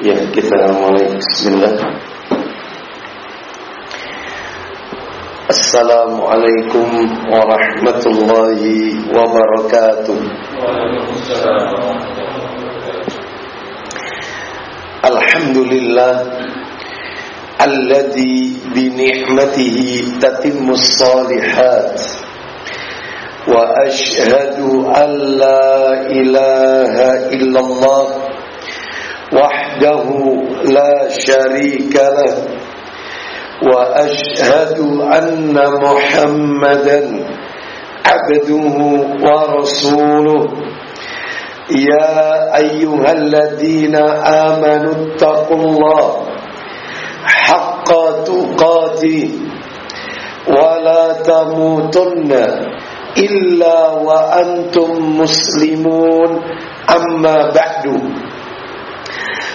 Ya kita mulai Bismillah. Assalamualaikum warahmatullahi wabarakatuh Alhamdulillah Alladhi bini'matihi tatimmus salihat Wa ashhadu an la ilaha illallah وحده لا شريك له. وأشهد أن محمدا عبده ورسوله. يا أيها الذين آمنوا اتقوا الله حق تقاته ولا تموتن إلا وأنتم مسلمون. أما بعد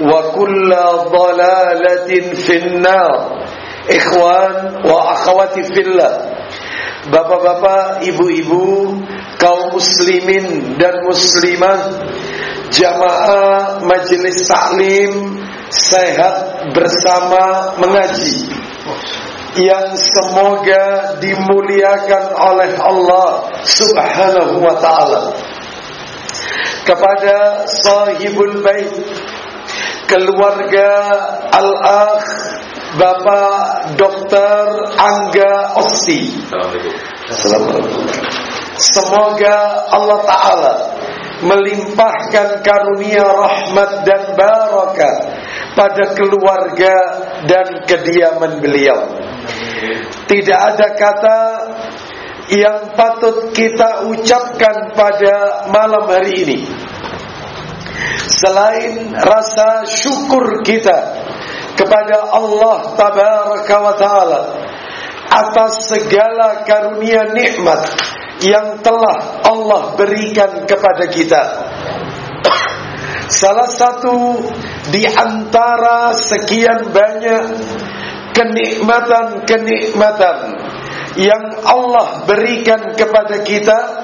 وكل ضلالة في النار Ikhwan wa akhwati fillah Bapak-bapak, ibu-ibu, kaum muslimin dan muslimah Jamaah majelis taklim sehat bersama mengaji Yang semoga dimuliakan oleh Allah subhanahu wa ta'ala Kepada sahibul bait keluarga Al-Akh Bapak Dr. Angga Assalamualaikum Semoga Allah Ta'ala melimpahkan karunia rahmat dan barakah pada keluarga dan kediaman beliau. Tidak ada kata yang patut kita ucapkan pada malam hari ini selain rasa syukur kita kepada Allah tabaraka wa taala atas segala karunia nikmat yang telah Allah berikan kepada kita. Salah satu di antara sekian banyak kenikmatan-kenikmatan yang Allah berikan kepada kita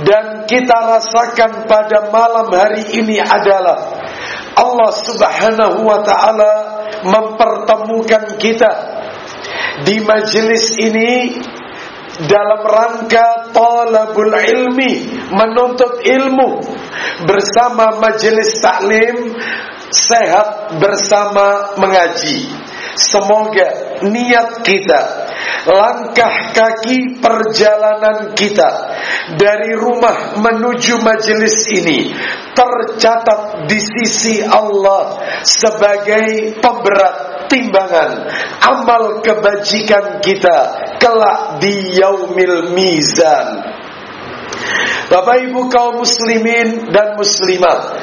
dan kita rasakan pada malam hari ini adalah Allah Subhanahu wa taala mempertemukan kita di majelis ini dalam rangka talabul ilmi menuntut ilmu bersama majelis taklim sehat bersama mengaji semoga niat kita langkah kaki perjalanan kita dari rumah menuju majelis ini tercatat di sisi Allah sebagai pemberat timbangan amal kebajikan kita kelak di yaumil mizan. Bapak Ibu kaum muslimin dan muslimat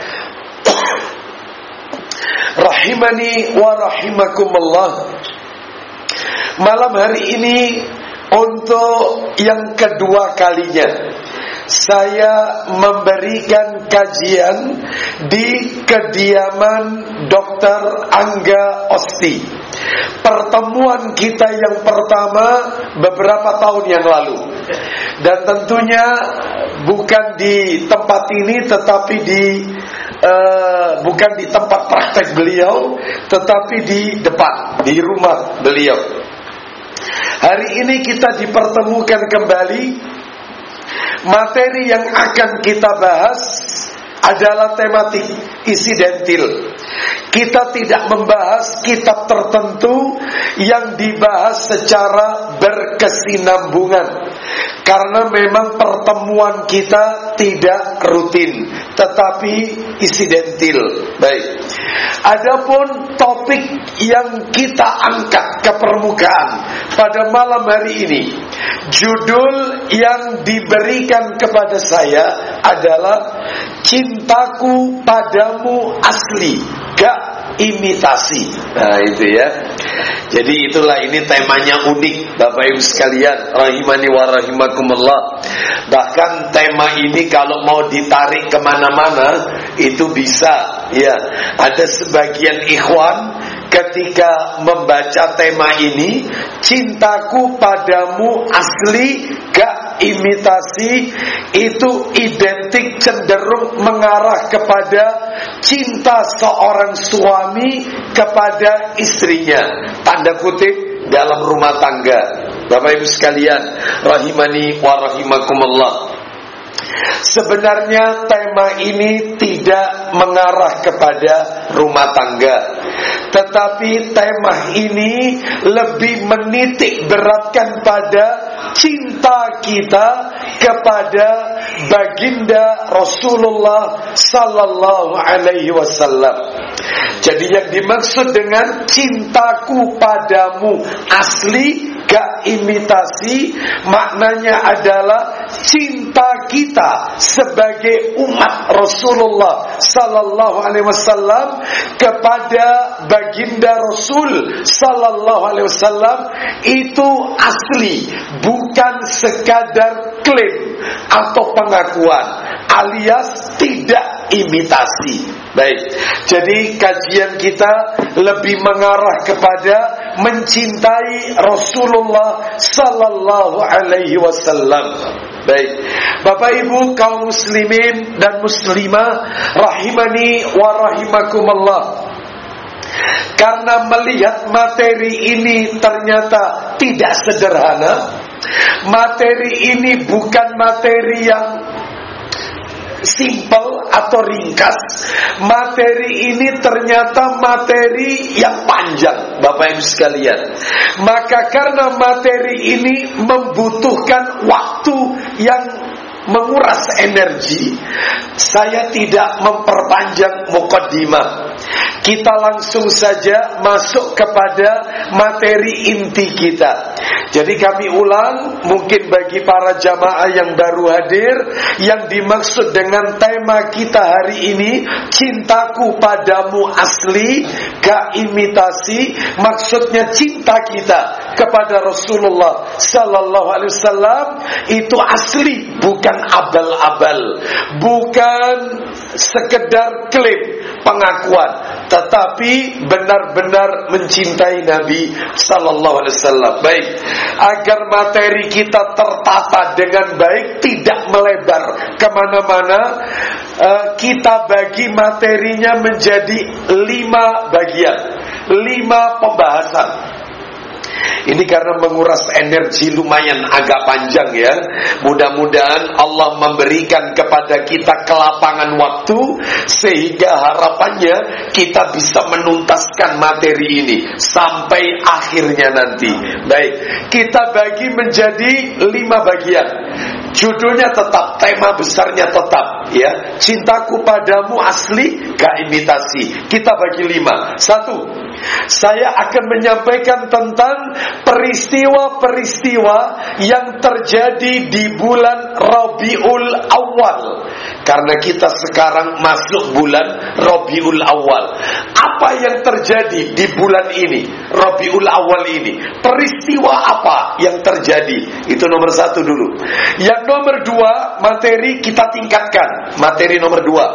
Rahimani wa rahimakumullah. Malam hari ini untuk yang kedua kalinya saya memberikan kajian di kediaman Dr. Angga Osti. Pertemuan kita yang pertama beberapa tahun yang lalu. Dan tentunya bukan di tempat ini tetapi di uh, bukan di tempat praktek beliau tetapi di depan di rumah beliau. Hari ini kita dipertemukan kembali Materi yang akan kita bahas adalah tematik isidentil. Kita tidak membahas kitab tertentu yang dibahas secara berkesinambungan. Karena memang pertemuan kita tidak rutin, tetapi isidentil. Baik. Adapun topik yang kita angkat ke permukaan pada malam hari ini, judul yang diberikan kepada saya adalah cintaku padamu asli, gak imitasi. Nah, itu ya. Jadi itulah ini temanya unik Bapak Ibu sekalian rahimani wa rahimakumullah. Bahkan tema ini kalau mau ditarik ke mana-mana itu bisa ya. Ada sebagian ikhwan ketika membaca tema ini cintaku padamu asli gak imitasi itu identik cenderung mengarah kepada cinta seorang suami kepada istrinya. Tanda kutip dalam rumah tangga. Bapak Ibu sekalian rahimani wa rahimakumullah. Sebenarnya tema ini tidak mengarah kepada rumah tangga Tetapi tema ini lebih menitik beratkan pada cinta kita kepada baginda Rasulullah sallallahu alaihi wasallam. Jadi yang dimaksud dengan cintaku padamu asli gak imitasi maknanya adalah cinta kita sebagai umat Rasulullah sallallahu alaihi wasallam kepada baginda Rasul sallallahu alaihi wasallam itu asli bukan sekadar klaim atau pengakuan alias tidak imitasi Baik, jadi kajian kita lebih mengarah kepada mencintai Rasulullah Sallallahu Alaihi Wasallam. Baik, Bapak Ibu kaum muslimin dan muslimah rahimani wa rahimakumullah. Karena melihat materi ini ternyata tidak sederhana. Materi ini bukan materi yang simple atau ringkas materi ini ternyata materi yang panjang Bapak Ibu sekalian. Maka karena materi ini membutuhkan waktu yang menguras energi saya tidak memperpanjang mukaddimah kita langsung saja masuk kepada materi inti kita. Jadi kami ulang, mungkin bagi para jamaah yang baru hadir, yang dimaksud dengan tema kita hari ini, cintaku padamu asli, gak imitasi, maksudnya cinta kita kepada Rasulullah Sallallahu Alaihi Wasallam itu asli, bukan abal-abal, bukan sekedar klaim pengakuan tetapi benar-benar mencintai Nabi sallallahu alaihi wasallam. Baik, agar materi kita tertata dengan baik, tidak melebar ke mana-mana, uh, kita bagi materinya menjadi lima bagian, lima pembahasan. Ini karena menguras energi lumayan agak panjang ya. Mudah-mudahan Allah memberikan kepada kita kelapangan waktu sehingga harapannya kita bisa menuntaskan materi ini sampai akhirnya nanti. Baik, kita bagi menjadi lima bagian. Judulnya tetap, tema besarnya tetap ya. Cintaku padamu asli, gak imitasi. Kita bagi lima. Satu, saya akan menyampaikan tentang peristiwa-peristiwa yang terjadi di bulan Rabiul Awal. Karena kita sekarang masuk bulan Rabiul Awal. Apa yang terjadi di bulan ini, Rabiul Awal ini? Peristiwa apa yang terjadi? Itu nomor satu dulu. Yang nomor dua, materi kita tingkatkan. Materi nomor dua.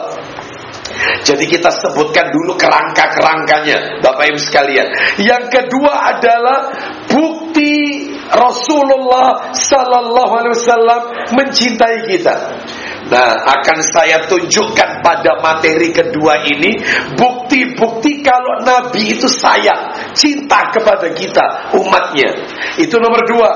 Jadi kita sebutkan dulu kerangka-kerangkanya Bapak Ibu sekalian Yang kedua adalah Bukti Rasulullah Sallallahu Alaihi Wasallam Mencintai kita Nah, akan saya tunjukkan pada materi kedua ini bukti-bukti kalau Nabi itu sayang, cinta kepada kita, umatnya. Itu nomor dua.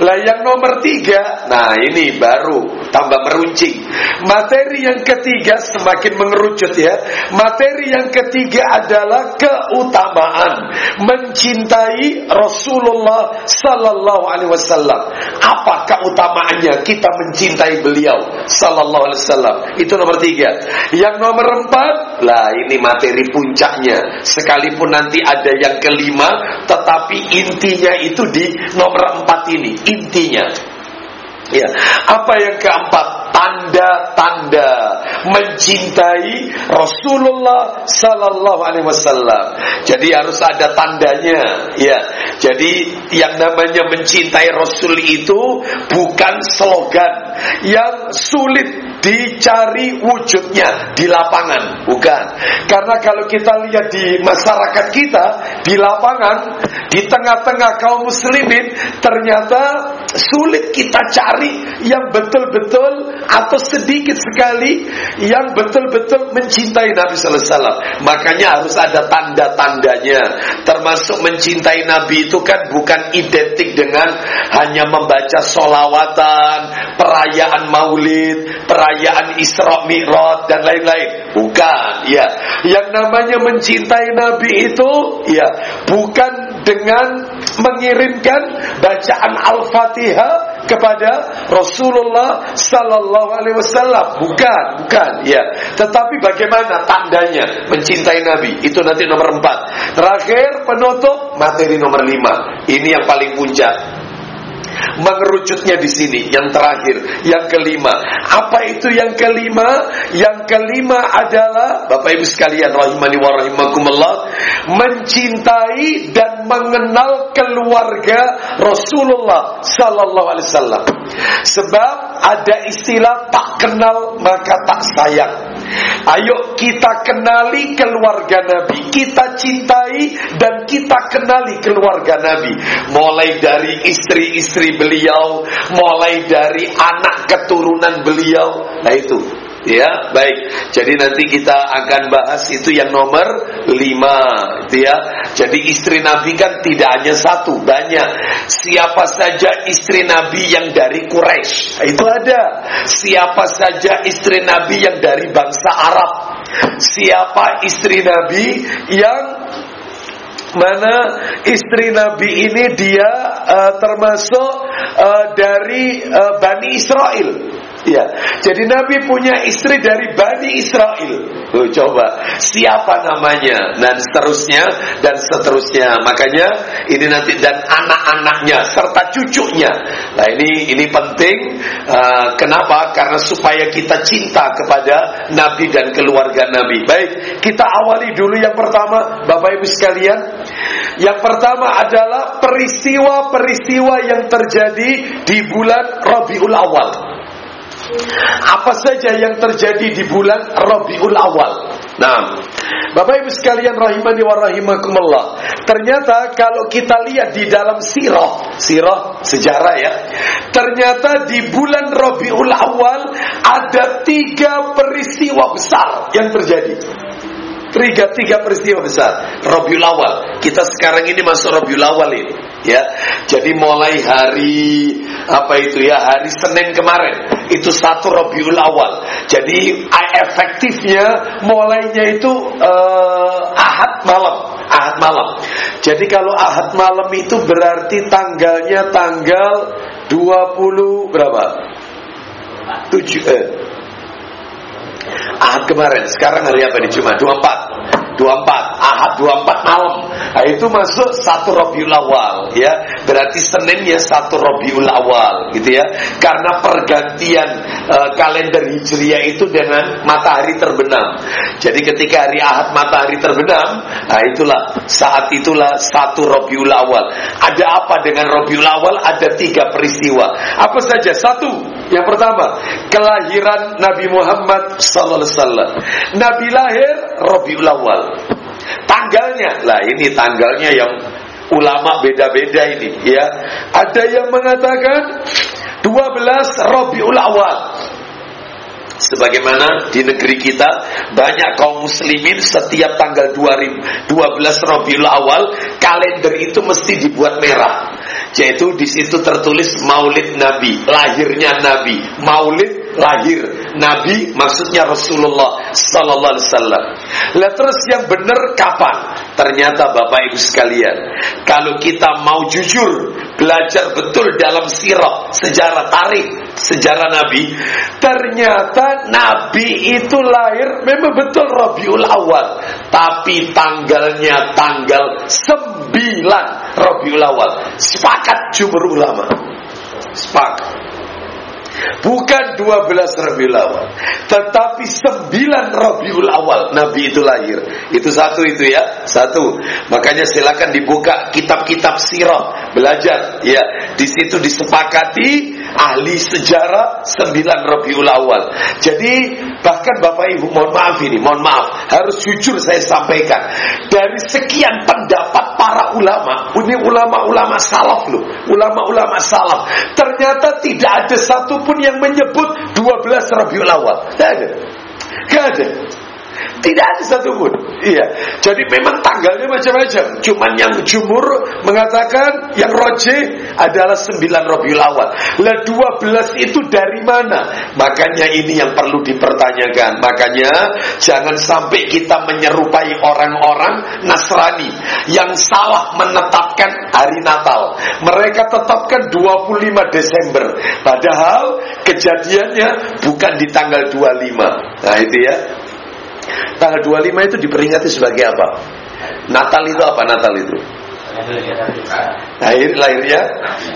Lah yang nomor tiga, nah ini baru tambah meruncing. Materi yang ketiga semakin mengerucut ya. Materi yang ketiga adalah keutamaan mencintai Rasulullah Sallallahu Alaihi Wasallam. Apa keutamaannya kita mencintai beliau Sallallahu Sallallahu Alaihi Wasallam. Itu nomor tiga. Yang nomor empat, lah ini materi puncaknya. Sekalipun nanti ada yang kelima, tetapi intinya itu di nomor empat ini. Intinya. Ya, apa yang keempat? tanda-tanda mencintai Rasulullah sallallahu alaihi wasallam. Jadi harus ada tandanya, ya. Jadi yang namanya mencintai Rasul itu bukan slogan yang sulit dicari wujudnya di lapangan, bukan. Karena kalau kita lihat di masyarakat kita di lapangan, di tengah-tengah kaum muslimin, ternyata sulit kita cari yang betul-betul atau sedikit sekali yang betul-betul mencintai Nabi sallallahu alaihi wasallam. Makanya harus ada tanda-tandanya. Termasuk mencintai Nabi itu kan bukan identik dengan hanya membaca solawatan, perayaan maulid, perayaan perayaan Isra Mi'raj dan lain-lain. Bukan, ya. Yang namanya mencintai Nabi itu ya, bukan dengan mengirimkan bacaan Al-Fatihah kepada Rasulullah sallallahu alaihi wasallam. Bukan bukan ya. Tetapi bagaimana tandanya mencintai Nabi? Itu nanti nomor empat. Terakhir penutup materi nomor lima. Ini yang paling puncak mengerucutnya di sini yang terakhir yang kelima. Apa itu yang kelima? Yang kelima adalah Bapak Ibu sekalian rahimani wa rahimakumullah mencintai dan mengenal keluarga Rasulullah sallallahu alaihi wasallam. Sebab ada istilah tak kenal maka tak sayang Ayo kita kenali keluarga Nabi Kita cintai dan kita kenali keluarga Nabi. Mulai dari istri-istri beliau Mulai dari anak keturunan beliau. Nah itu Ya, baik. Jadi nanti kita akan bahas itu yang nomor lima, itu ya. Jadi istri Nabi kan tidak hanya satu, banyak. Siapa saja istri Nabi yang dari Quraisy, itu ada. Siapa saja istri Nabi yang dari bangsa Arab. Siapa istri Nabi yang mana istri Nabi ini dia uh, termasuk uh, dari uh, Bani Israel Ya, jadi Nabi punya istri dari Bani Israel. Oh, coba siapa namanya dan seterusnya dan seterusnya. Makanya ini nanti dan anak-anaknya serta cucunya. Nah ini ini penting. Uh, kenapa? Karena supaya kita cinta kepada Nabi dan keluarga Nabi. Baik, kita awali dulu yang pertama, Bapak Ibu sekalian. Yang pertama adalah peristiwa-peristiwa yang terjadi di bulan Rabiul Awal. Apa saja yang terjadi di bulan Rabiul Awal? Nah, Bapak Ibu sekalian rahimani wa rahimakumullah. Ternyata kalau kita lihat di dalam sirah, sirah sejarah ya. Ternyata di bulan Rabiul Awal ada tiga peristiwa besar yang terjadi. Tiga, tiga peristiwa besar Rabiul Awal Kita sekarang ini masuk Rabiul Awal ini ya. Jadi mulai hari Apa itu ya Hari Senin kemarin Itu satu Rabiul Awal Jadi efektifnya Mulainya itu uh, Ahad malam Ahad malam Jadi kalau Ahad malam itu berarti Tanggalnya tanggal 20 berapa? 7 eh Ahad kemarin, sekarang hari apa ini? Cuma 24 24 Ahad 24 malam nah, Itu masuk satu Rabiul Awal ya. Berarti Senin ya satu Rabiul Awal gitu ya Karena pergantian e, kalender Hijriah itu dengan matahari terbenam Jadi ketika hari Ahad matahari terbenam Nah itulah Saat itulah satu Rabiul Awal Ada apa dengan Rabiul Awal? Ada tiga peristiwa Apa saja? Satu Yang pertama Kelahiran Nabi Muhammad sallallahu alaihi wasallam. Nabi lahir Rabiul Awal. Tanggalnya, lah ini tanggalnya yang ulama beda-beda ini ya. Ada yang mengatakan 12 Rabiul Awal. Sebagaimana di negeri kita banyak kaum muslimin setiap tanggal 12 Rabiul Awal kalender itu mesti dibuat merah. Yaitu di situ tertulis Maulid Nabi, lahirnya Nabi. Maulid lahir Nabi maksudnya Rasulullah sallallahu alaihi wasallam. Lah terus yang benar kapan? Ternyata Bapak Ibu sekalian, kalau kita mau jujur belajar betul dalam sirah, sejarah tarikh, sejarah Nabi, ternyata Nabi itu lahir memang betul Rabiul Awal, tapi tanggalnya tanggal 9 Rabiul Awal. Sepakat jumhur ulama. Sepakat. Bukan 12 Rabiul Awal Tetapi 9 Rabiul Awal Nabi itu lahir. Itu satu itu ya Satu. Makanya silakan dibuka kitab-kitab sirah Belajar ya. Di situ disepakati Ahli sejarah 9 Rabiul Awal Jadi bahkan Bapak Ibu mohon maaf ini Mohon maaf Harus jujur saya sampaikan Dari sekian pendapat para ulama Ini ulama-ulama salaf loh Ulama-ulama salaf Ternyata tidak ada satupun yang menyebut 12 Rabiul Awal. Tidak ada. Tidak ada. Tidak ada satupun. Iya. Jadi memang tanggalnya macam-macam. Cuman yang jumur mengatakan yang roje adalah 9 Rabiul Awal. Lah 12 itu dari mana? Makanya ini yang perlu dipertanyakan. Makanya jangan sampai kita menyerupai orang-orang Nasrani yang salah menetapkan hari Natal. Mereka tetapkan 25 Desember. Padahal kejadiannya bukan di tanggal 25. Nah itu ya. Tanggal 25 itu diperingati sebagai apa? Natal itu apa Natal itu? Lahir lahirnya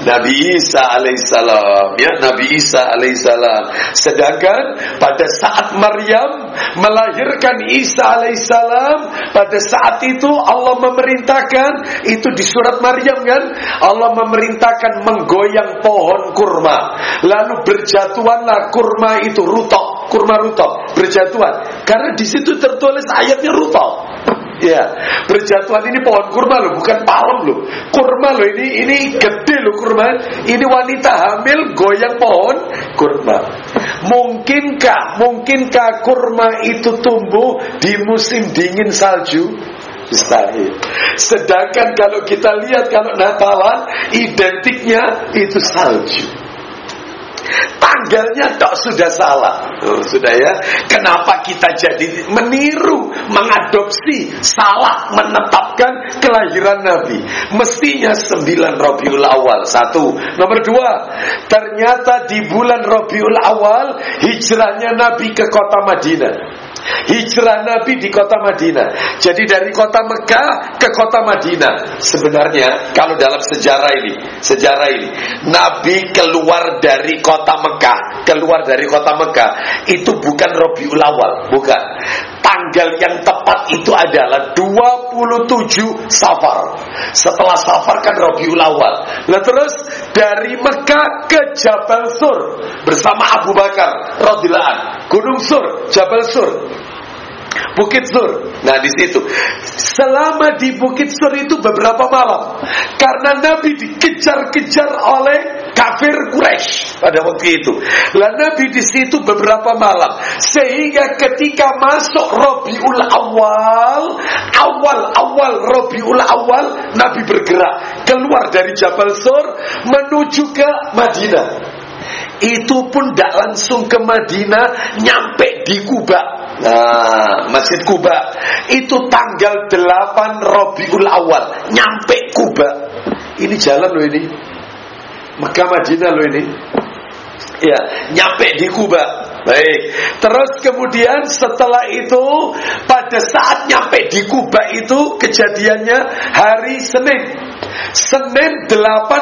Nabi Isa alaihissalam. Ya Nabi Isa alaihissalam. Sedangkan pada saat Maryam melahirkan Isa alaihissalam pada saat itu Allah memerintahkan itu di surat Maryam kan Allah memerintahkan menggoyang pohon kurma. Lalu berjatuhanlah kurma itu rutok kurma rutok berjatuhan. Karena di situ tertulis ayatnya rutok Ya, berjatuhan ini pohon kurma loh, bukan palem loh. Kurma loh ini ini gede loh kurma. Ini wanita hamil goyang pohon kurma. Mungkinkah mungkinkah kurma itu tumbuh di musim dingin salju? Mustahil. Sedangkan kalau kita lihat kalau Natalan identiknya itu salju. Tanggalnya tak sudah salah. Oh, sudah ya. Kenapa kita jadi meniru, mengadopsi, salah menetapkan kelahiran Nabi? Mestinya 9 Rabiul Awal. Satu. Nomor dua, ternyata di bulan Rabiul Awal hijrahnya Nabi ke kota Madinah. Hijrah Nabi di kota Madinah. Jadi dari kota Mekah ke kota Madinah. Sebenarnya kalau dalam sejarah ini, sejarah ini, Nabi keluar dari kota Mekah, keluar dari kota Mekah itu bukan Robiul Awal, bukan. Tanggal yang tepat itu adalah 27 Safar. Setelah Safar kan Robiul Awal. Nah terus dari Mekah ke Jabal Sur bersama Abu Bakar radhiyallahu Gunung Sur, Jabal Sur. Bukit Sur. Nah di situ, selama di Bukit Sur itu beberapa malam, karena Nabi dikejar-kejar oleh kafir Quraisy pada waktu itu. Lah Nabi di situ beberapa malam, sehingga ketika masuk Robiul Awal, awal-awal Robiul Awal, Nabi bergerak keluar dari Jabal Sur menuju ke Madinah. Itu pun tidak langsung ke Madinah, nyampe di Kuba. Nah, Masjid Kuba itu tanggal 8 Rabiul Awal nyampe Kuba. Ini jalan loh ini. Mekah Madinah loh ini. Ya, nyampe di Kuba. Baik. Terus kemudian setelah itu pada saat nyampe di Kuba itu kejadiannya hari Senin. Senin 8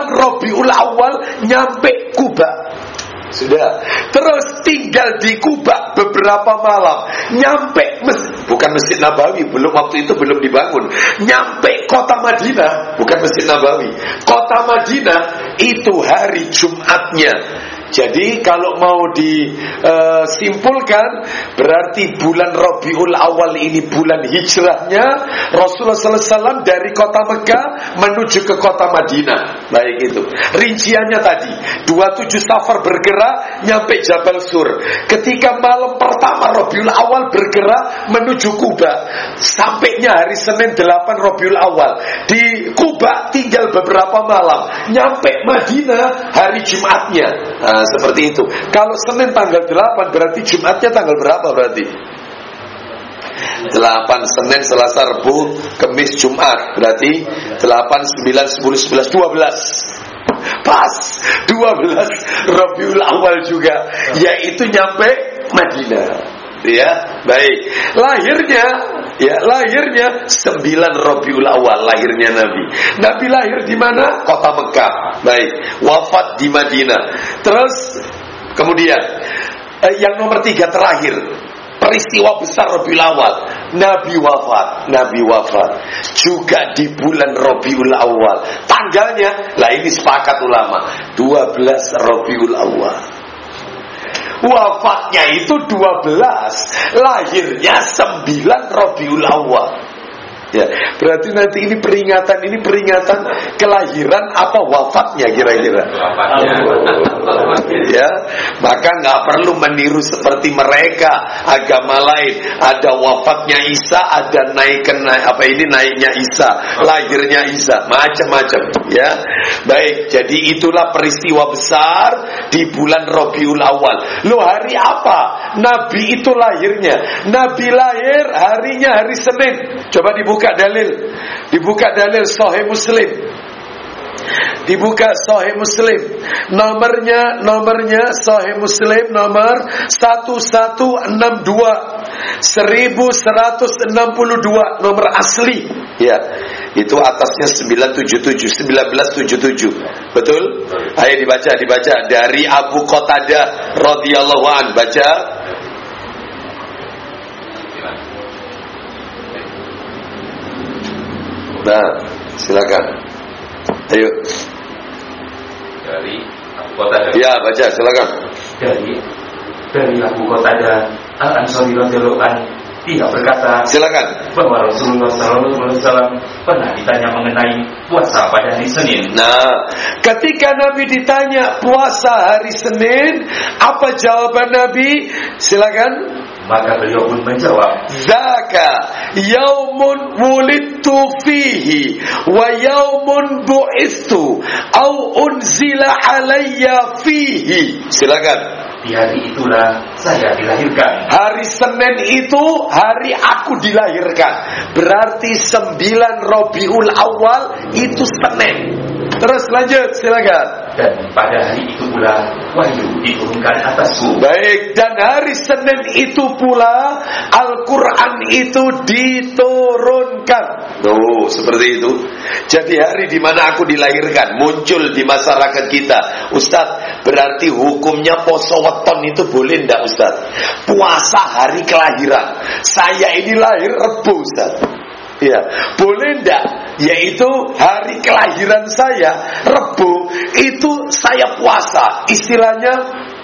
Rabiul Awal nyampe Kuba. Sudah. Terus tinggal di Kuba beberapa malam. Nyampe mes bukan Masjid Nabawi, belum waktu itu belum dibangun. Nyampe kota Madinah, bukan Masjid Nabawi. Kota Madinah itu hari Jumatnya jadi kalau mau disimpulkan berarti bulan Rabiul Awal ini bulan hijrahnya Rasulullah SAW dari kota Mekah menuju ke kota Madinah. Baik itu. Rinciannya tadi 27 Safar bergerak nyampe Jabal Sur. Ketika malam pertama Rabiul Awal bergerak menuju Kuba. Sampainya hari Senin 8 Rabiul Awal. Di Kuba tinggal beberapa malam. Nyampe Madinah hari Jumatnya. Nah, Seperti itu. Kalau Senin tanggal 8 berarti Jumatnya tanggal berapa berarti? 8 Senin Selasa Rabu Kamis Jumat. Berarti 8 9 10 11 12 pas. 12 Rabiul Awal juga. Yaitu nyampe Madinah ya baik. Lahirnya ya lahirnya 9 Rabiul Awal lahirnya Nabi. Nabi lahir di mana? Kota Mekah. Baik. Wafat di Madinah. Terus Kemudian eh, yang nomor tiga terakhir peristiwa besar Rabiul Awal. Nabi wafat Nabi wafat. Juga di bulan Rabiul Awal. Tanggalnya lah ini sepakat ulama 12 Rabiul Awal wafatnya itu 12 lahirnya 9 Rabiul Awal Ya, berarti nanti ini peringatan ini peringatan kelahiran apa wafatnya kira-kira? ya, maka nggak perlu meniru seperti mereka agama lain. Ada wafatnya Isa, ada naik apa ini naiknya Isa, lahirnya Isa, macam-macam. Ya, baik. Jadi itulah peristiwa besar di bulan Robiul Awal. Lo hari apa? Nabi itu lahirnya. Nabi lahir harinya hari Senin. Coba dibuka dibuka dalil. Dibuka dalil sahih muslim. Dibuka sahih muslim. Nomornya nomornya sahih muslim nomor 1162 1162 nomor asli. Ya itu atasnya 977 1977 betul? Ayo dibaca dibaca. Dari Abu Qatadah radhiyallahu an baca Nah, silakan. Ayo. Dari Abu Qatadah. Ya, baca, silakan. Dari dari Abu Qatadah Al Ansari radhiyallahu dia berkata silakan bahwa Rasulullah Sallallahu Alaihi Wasallam pernah ditanya mengenai puasa pada hari Senin. Nah, ketika Nabi ditanya puasa hari Senin, apa jawaban Nabi? Silakan. Maka beliau pun menjawab, Zaka yaumun wulidtu fihi wa yaumun bu'istu au unzila alayya fihi. Silakan. Di hari itulah saya dilahirkan. Hari Senin itu hari aku dilahirkan. Berarti sembilan Robiul Awal itu Senin. Terus lanjut silakan. Dan pada hari itu pula wahyu diturunkan atasku. Baik, dan hari Senin itu pula Al-Quran itu diturunkan. Tuh, seperti itu. Jadi hari di mana aku dilahirkan muncul di masyarakat kita. Ustadz, berarti hukumnya poso weton itu boleh ndak Ustadz? Puasa hari kelahiran. Saya ini lahir Rebu Ustadz. Ya, boleh ndak? Yaitu hari kelahiran saya, Rebu, itu saya puasa. Istilahnya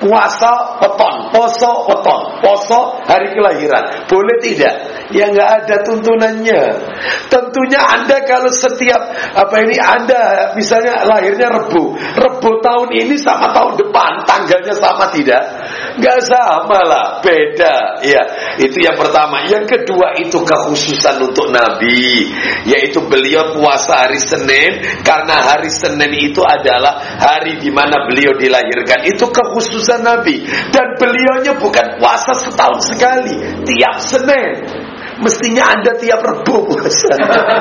puasa weton, poso weton, poso hari kelahiran. Boleh tidak? Ya nggak ada tuntunannya. Tentunya Anda kalau setiap apa ini Anda misalnya lahirnya Rebu, Rebu tahun ini sama tahun depan, tanggalnya sama tidak? Nggak sama lah, beda. Ya, itu yang pertama. Yang kedua itu kekhususan untuk Nabi, yaitu beliau puasa hari Senin karena hari Senin itu adalah hari di mana beliau dilahirkan. Itu kekhususan Nabi dan beliaunya bukan puasa setahun sekali, tiap Senin mestinya anda tiap rebu puasa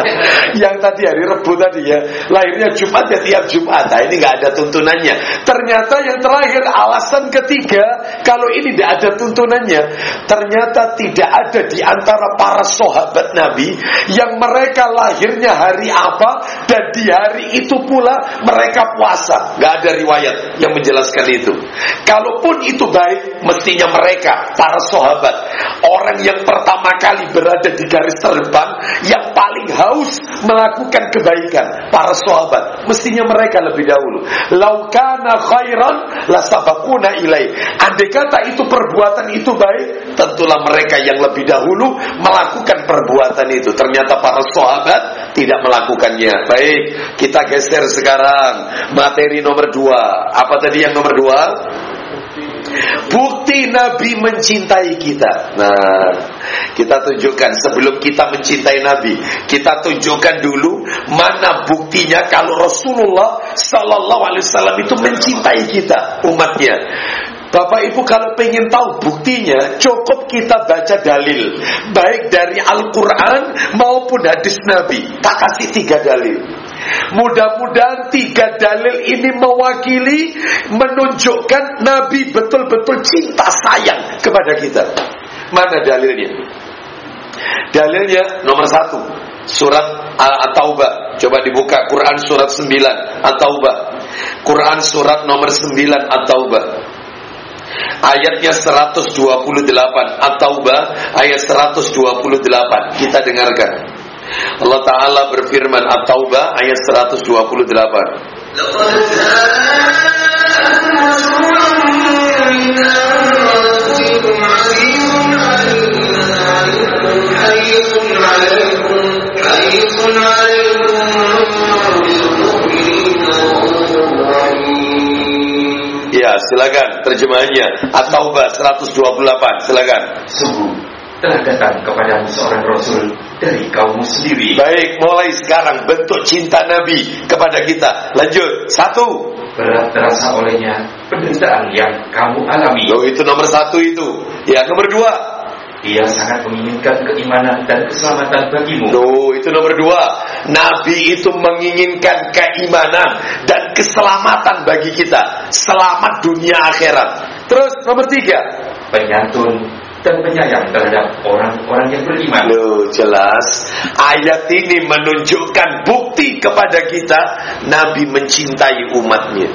yang tadi hari rebu tadi ya. Lahirnya Jumat ya tiap Jumat. Nah ini nggak ada tuntunannya. Ternyata yang terakhir alasan ketiga kalau ini tidak ada tuntunannya ternyata tidak ada di antara para sahabat Nabi yang mereka lahirnya hari apa dan di hari itu pula mereka puasa. Nggak ada riwayat yang menjelaskan itu. Kalaupun itu baik mestinya mereka para sahabat orang yang pertama kali berada berada di garis terdepan yang paling haus melakukan kebaikan para sahabat. Mestinya mereka lebih dahulu. Laukana khairan lasabakuna ilai andai kata itu perbuatan itu baik tentulah mereka yang lebih dahulu melakukan perbuatan itu. Ternyata para sahabat tidak melakukannya baik. Kita geser sekarang. Materi nomor dua. Apa tadi yang nomor dua Bukti Nabi mencintai kita. Nah, kita tunjukkan sebelum kita mencintai Nabi, kita tunjukkan dulu mana buktinya kalau Rasulullah Sallallahu Alaihi Wasallam itu mencintai kita umatnya. Bapak Ibu kalau pengen tahu buktinya Cukup kita baca dalil Baik dari Al-Quran maupun hadis Nabi Tak kasih tiga dalil Mudah-mudahan tiga dalil ini mewakili menunjukkan Nabi betul-betul cinta sayang kepada kita. Mana dalilnya? Dalilnya nomor satu surat At-Taubah. Coba dibuka Quran surat 9 At-Taubah. Quran surat nomor 9 At-Taubah. Ayatnya 128 At-Taubah ayat 128 Kita dengarkan Allah Ta'ala berfirman At-Taubah ayat 128 Ya, silakan terjemahannya. At-Taubah 128, silakan. Sungguh telah datang kepada seorang rasul dari kaummu sendiri. Baik, mulai sekarang bentuk cinta Nabi kepada kita. Lanjut. Satu. Berat terasa olehnya penderitaan yang kamu alami. Loh, itu nomor satu itu. Ya, nomor dua. Ia sangat menginginkan keimanan dan keselamatan bagimu. Loh, itu nomor dua. Nabi itu menginginkan keimanan dan keselamatan bagi kita. Selamat dunia akhirat. Terus nomor tiga. Penyantun dan penyayang terhadap orang-orang yang beriman. Loh, jelas. Ayat ini menunjukkan bukti kepada kita Nabi mencintai umatnya.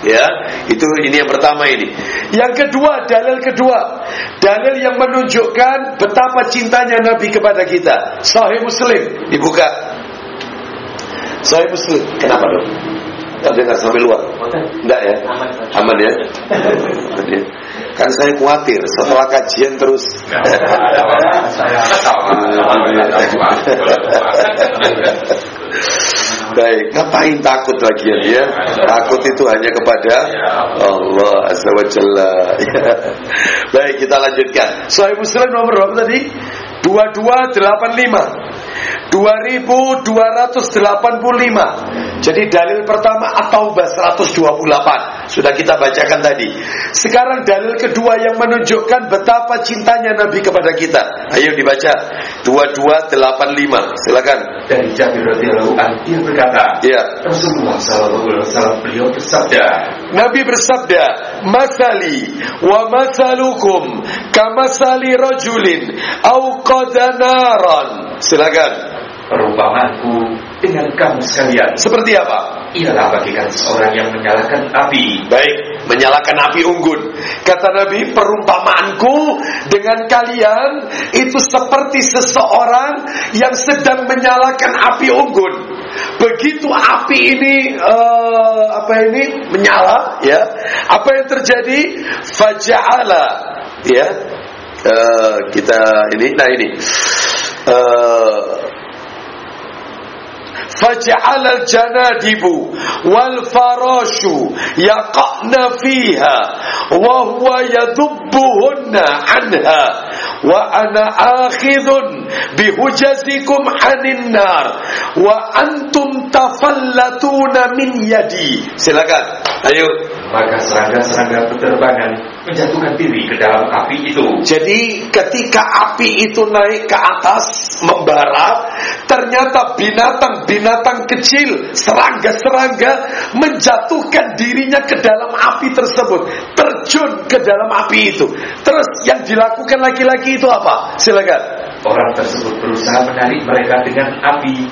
Ya, itu ini yang pertama ini. Yang kedua, dalil kedua, dalil yang menunjukkan betapa cintanya Nabi kepada kita. Sahih Muslim, dibuka. Sahih Muslim. Kenapa dong? Enggak dengar sampai luar. Enggak ya? Aman ya? Aman ya? Kan saya khawatir setelah kajian terus. Baik, ngapain takut lagi ya? Takut itu hanya kepada Allah Azza wa Jalla. Baik, kita lanjutkan. Sahih Muslim nomor berapa tadi? 2285. 2285. Jadi dalil pertama At-Taubah 128 sudah kita bacakan tadi. Sekarang dalil kedua yang menunjukkan betapa cintanya Nabi kepada kita. Ayo dibaca 2285. Silakan. Dari Jabir radhiyallahu anhu dia berkata, Ya. Rasulullah sallallahu alaihi wasallam beliau bersabda, Nabi bersabda, "Masali wa masalukum kamasali rajulin au qadanaran." Silakan. perumpamaanku dengan kamu sekalian Seperti apa? Ialah bagikan seorang yang menyalakan api Baik, menyalakan api unggun. Kata Nabi, perumpamaanku dengan kalian itu seperti seseorang yang sedang menyalakan api unggun. Begitu api ini eh, apa ini menyala, ya. Apa yang terjadi? Faja'ala, ya. Eh, kita ini, nah ini. Eh, فجعل الجنادب والفراش يقعن فيها وهو يذبهن عنها وأنا آخذ بهجزكم عن النار وأنتم تفلتون من يدي silakan ayo maka serangga-serangga penerbangan menjatuhkan diri ke dalam api itu Jadi ketika api itu naik ke atas membara, ternyata binatang-binatang kecil, serangga-serangga menjatuhkan dirinya ke dalam api tersebut, terjun ke dalam api itu. Terus yang dilakukan laki-laki itu apa? Silakan. orang tersebut berusaha menarik mereka dengan api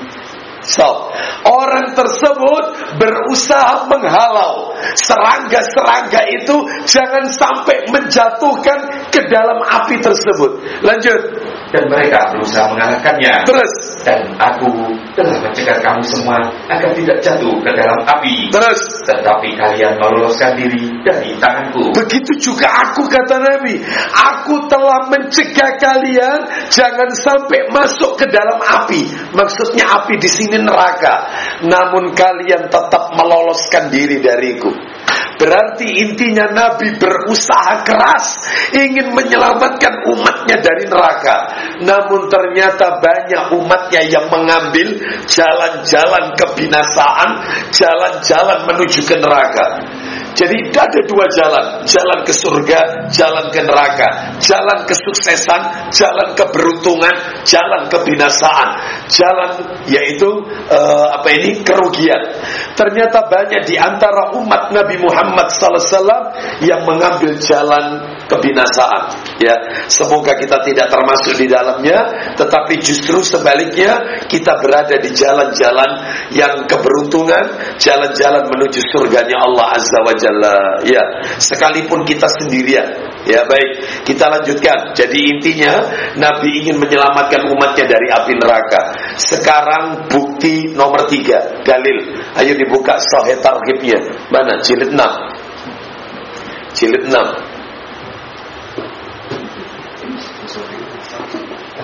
So, orang tersebut berusaha menghalau serangga-serangga itu jangan sampai menjatuhkan ke dalam api tersebut. Lanjut. Dan mereka berusaha mengalahkannya Terus. dan aku telah mencegah kamu semua agar tidak jatuh ke dalam api Terus. tetapi kalian meloloskan diri dari tanganku Begitu juga aku kata Nabi, aku telah mencegah kalian jangan sampai masuk ke dalam api. Maksudnya api di sini neraka. Namun kalian tetap meloloskan diri dariku. Berarti intinya Nabi berusaha keras ingin menyelamatkan umatnya dari neraka. Namun ternyata banyak umatnya yang mengambil jalan-jalan kebinasaan, jalan-jalan menuju ke neraka. Jadi ada dua jalan, jalan ke surga, jalan ke neraka, jalan kesuksesan, jalan keberuntungan, jalan kebinasaan, jalan yaitu eh, apa ini kerugian. Ternyata banyak di antara umat Nabi Muhammad SAW yang mengambil jalan kebinasaan. Ya, semoga kita tidak termasuk di dalamnya, tetapi justru sebaliknya kita berada di jalan-jalan yang keberuntungan, jalan-jalan menuju surganya Allah Azza wa Jalla. Ya, sekalipun kita sendirian. Ya, baik. Kita lanjutkan. Jadi intinya Nabi ingin menyelamatkan umatnya dari api neraka. Sekarang bukti nomor tiga, dalil. Ayo dibuka sahih targhibnya. Mana? Jilid 6. Jilid 6.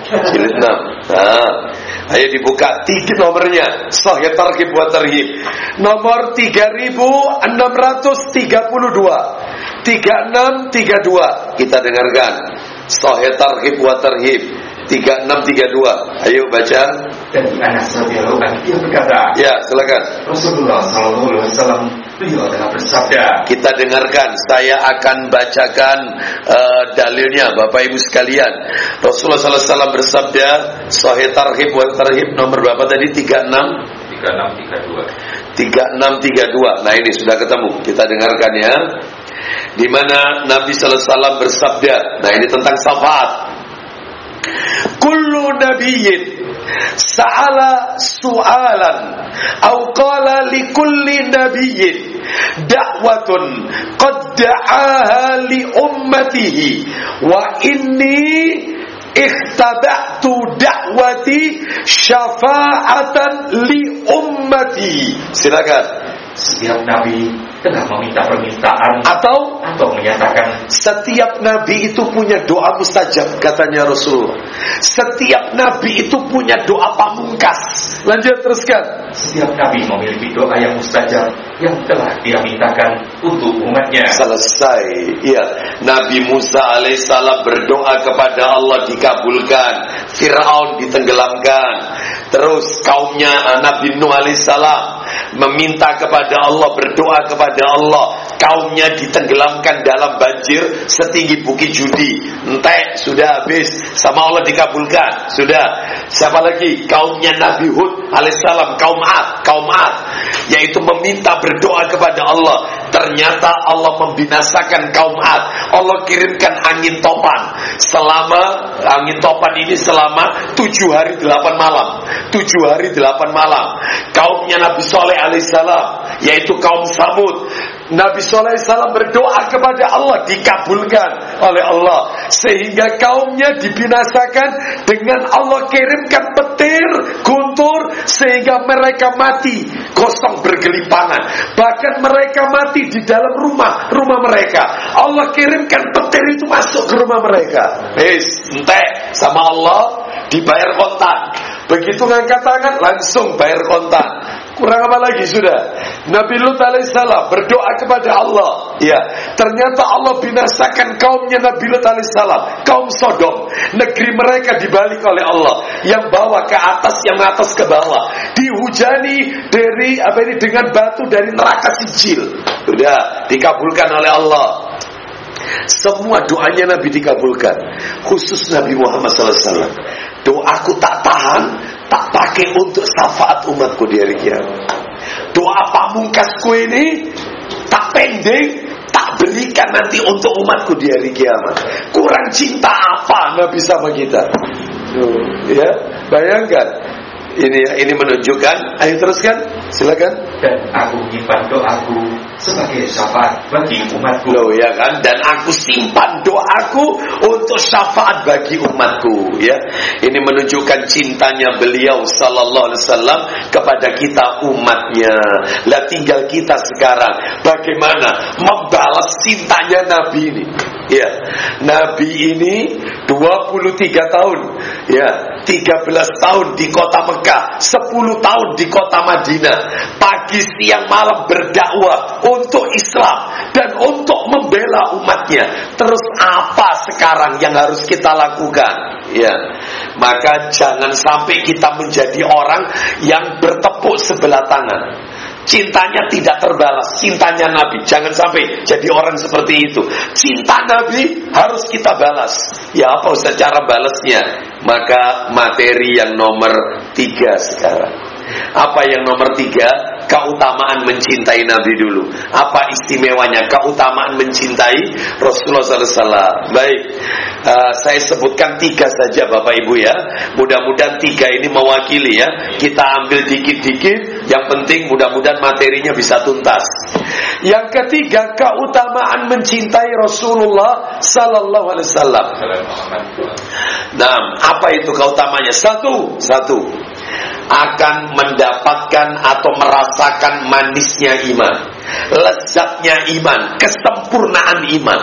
Jilid 6. Nah, ayo dibuka tiga nomornya. Sahih targhib wa tarhib. Nomor 3632. 3632. Kita dengarkan. Sahih targhib wa tarhib. 3632. Ayo baca. Dan Anas radhiyallahu anhu berkata, Ya, silakan. Rasulullah sallallahu alaihi wasallam Kita dengarkan, saya akan bacakan uh, dalilnya Bapak Ibu sekalian. Rasulullah SAW bersabda, Sahih Tarhib wa Tarhib nomor berapa tadi? 36 3632. 3632. Nah, ini sudah ketemu. Kita dengarkan ya. Di mana Nabi sallallahu alaihi wasallam bersabda. Nah, ini tentang syafaat. Kullu nabiyyin sa'ala su'alan. Aw qala li kulli nabiyyin da'watun qad da'aha li ummatihi wa inni ikhtaba'tu da'wati syafa'atan li ummati. Silakan. Setiap nabi telah meminta permintaan atau atau menyatakan Setiap nabi itu punya doa mustajab katanya Rasulullah. Setiap nabi itu punya doa pamungkas. Lanjut teruskan. setiap nabi memiliki doa yang mustajab yang telah dia mintakan untuk umatnya. Selesai. Iya, Nabi Musa alaihissalam berdoa kepada Allah dikabulkan. Firaun ditenggelamkan. Terus kaumnya eh, Nabi Nuh alaihissalam meminta kepada Allah, berdoa kepada Allah. Kaumnya ditenggelamkan dalam banjir setinggi bukit judi. Entek sudah habis sama Allah dikabulkan. Sudah. Siapa lagi? Kaumnya Nabi Hud alaihissalam, kaum Ad, kaum Ad yaitu meminta berdoa kepada Allah. Ternyata Allah membinasakan kaum Ad. Allah kirimkan angin topan. Selama angin topan ini selama tujuh hari delapan malam. Tujuh hari delapan malam. Kaumnya Nabi Soleh alaihissalam, yaitu kaum Samud. Nabi Soleh alaihissalam berdoa kepada Allah dikabulkan oleh Allah. Sehingga kaumnya dibinasakan dengan Allah kirimkan petir guntur sehingga mereka mati kosong bergelimpangan bahkan mereka mati di dalam rumah rumah mereka. Allah kirimkan petir itu masuk ke rumah mereka. Wis, entek sama Allah dibayar kontan. Begitu ngangkat tangan langsung bayar kontan kurang apa lagi? Sudah. Nabi Lut alaihissalam berdoa kepada Allah. Ya ternyata Allah binasakan kaumnya Nabi Lut alaihissalam. Kaum Sodom. Negeri mereka dibalik oleh Allah. Yang bawah ke atas yang atas ke bawah. Dihujani dari apa ini dengan batu dari neraka sijil. Sudah. Dikabulkan oleh Allah. Semua doanya Nabi dikabulkan. Khusus Nabi Muhammad SAW Doaku tak tahan Tak pakai untuk syafaat umatku di hari kiamat. Doa pamungkasku ini Tak pending Tak berikan nanti untuk umatku di hari kiamat. Kurang cinta apa Nabi sama kita? Tuh, Ya Bayangkan. Ini ini menunjukkan. Ayo teruskan. Silakan. Dan aku menyimpan doaku sebagai syafaat bagi umatku. Loh ya kan dan aku simpan doaku untuk syafaat bagi umatku ya. Ini menunjukkan cintanya beliau sallallahu alaihi wasallam kepada kita umatnya. Lah tinggal kita sekarang bagaimana membalas cintanya Nabi ini. Ya. Nabi ini 23 tahun ya, 13 tahun di kota Mekah, 10 tahun di kota Madinah. Pagi siang malam berdakwah untuk Islam dan untuk membela umatnya. Terus apa sekarang yang harus kita lakukan? Ya. Maka jangan sampai kita menjadi orang yang bertepuk sebelah tangan. Cintanya tidak terbalas, cintanya Nabi. Jangan sampai jadi orang seperti itu. Cinta Nabi harus kita balas. Ya apa Ustaz cara balasnya? Maka materi yang nomor tiga sekarang. Apa yang nomor tiga? Keutamaan mencintai Nabi dulu. Apa istimewanya? Keutamaan mencintai Rasulullah SAW. Baik, uh, saya sebutkan tiga saja Bapak Ibu ya. Mudah-mudahan tiga ini mewakili ya. Kita ambil dikit-dikit Yang penting mudah-mudahan materinya bisa tuntas. Yang ketiga keutamaan mencintai Rasulullah sallallahu alaihi wasallam. Nah, apa itu keutamanya? Satu, satu akan mendapatkan atau merasakan manisnya iman lezatnya iman kesempurnaan iman.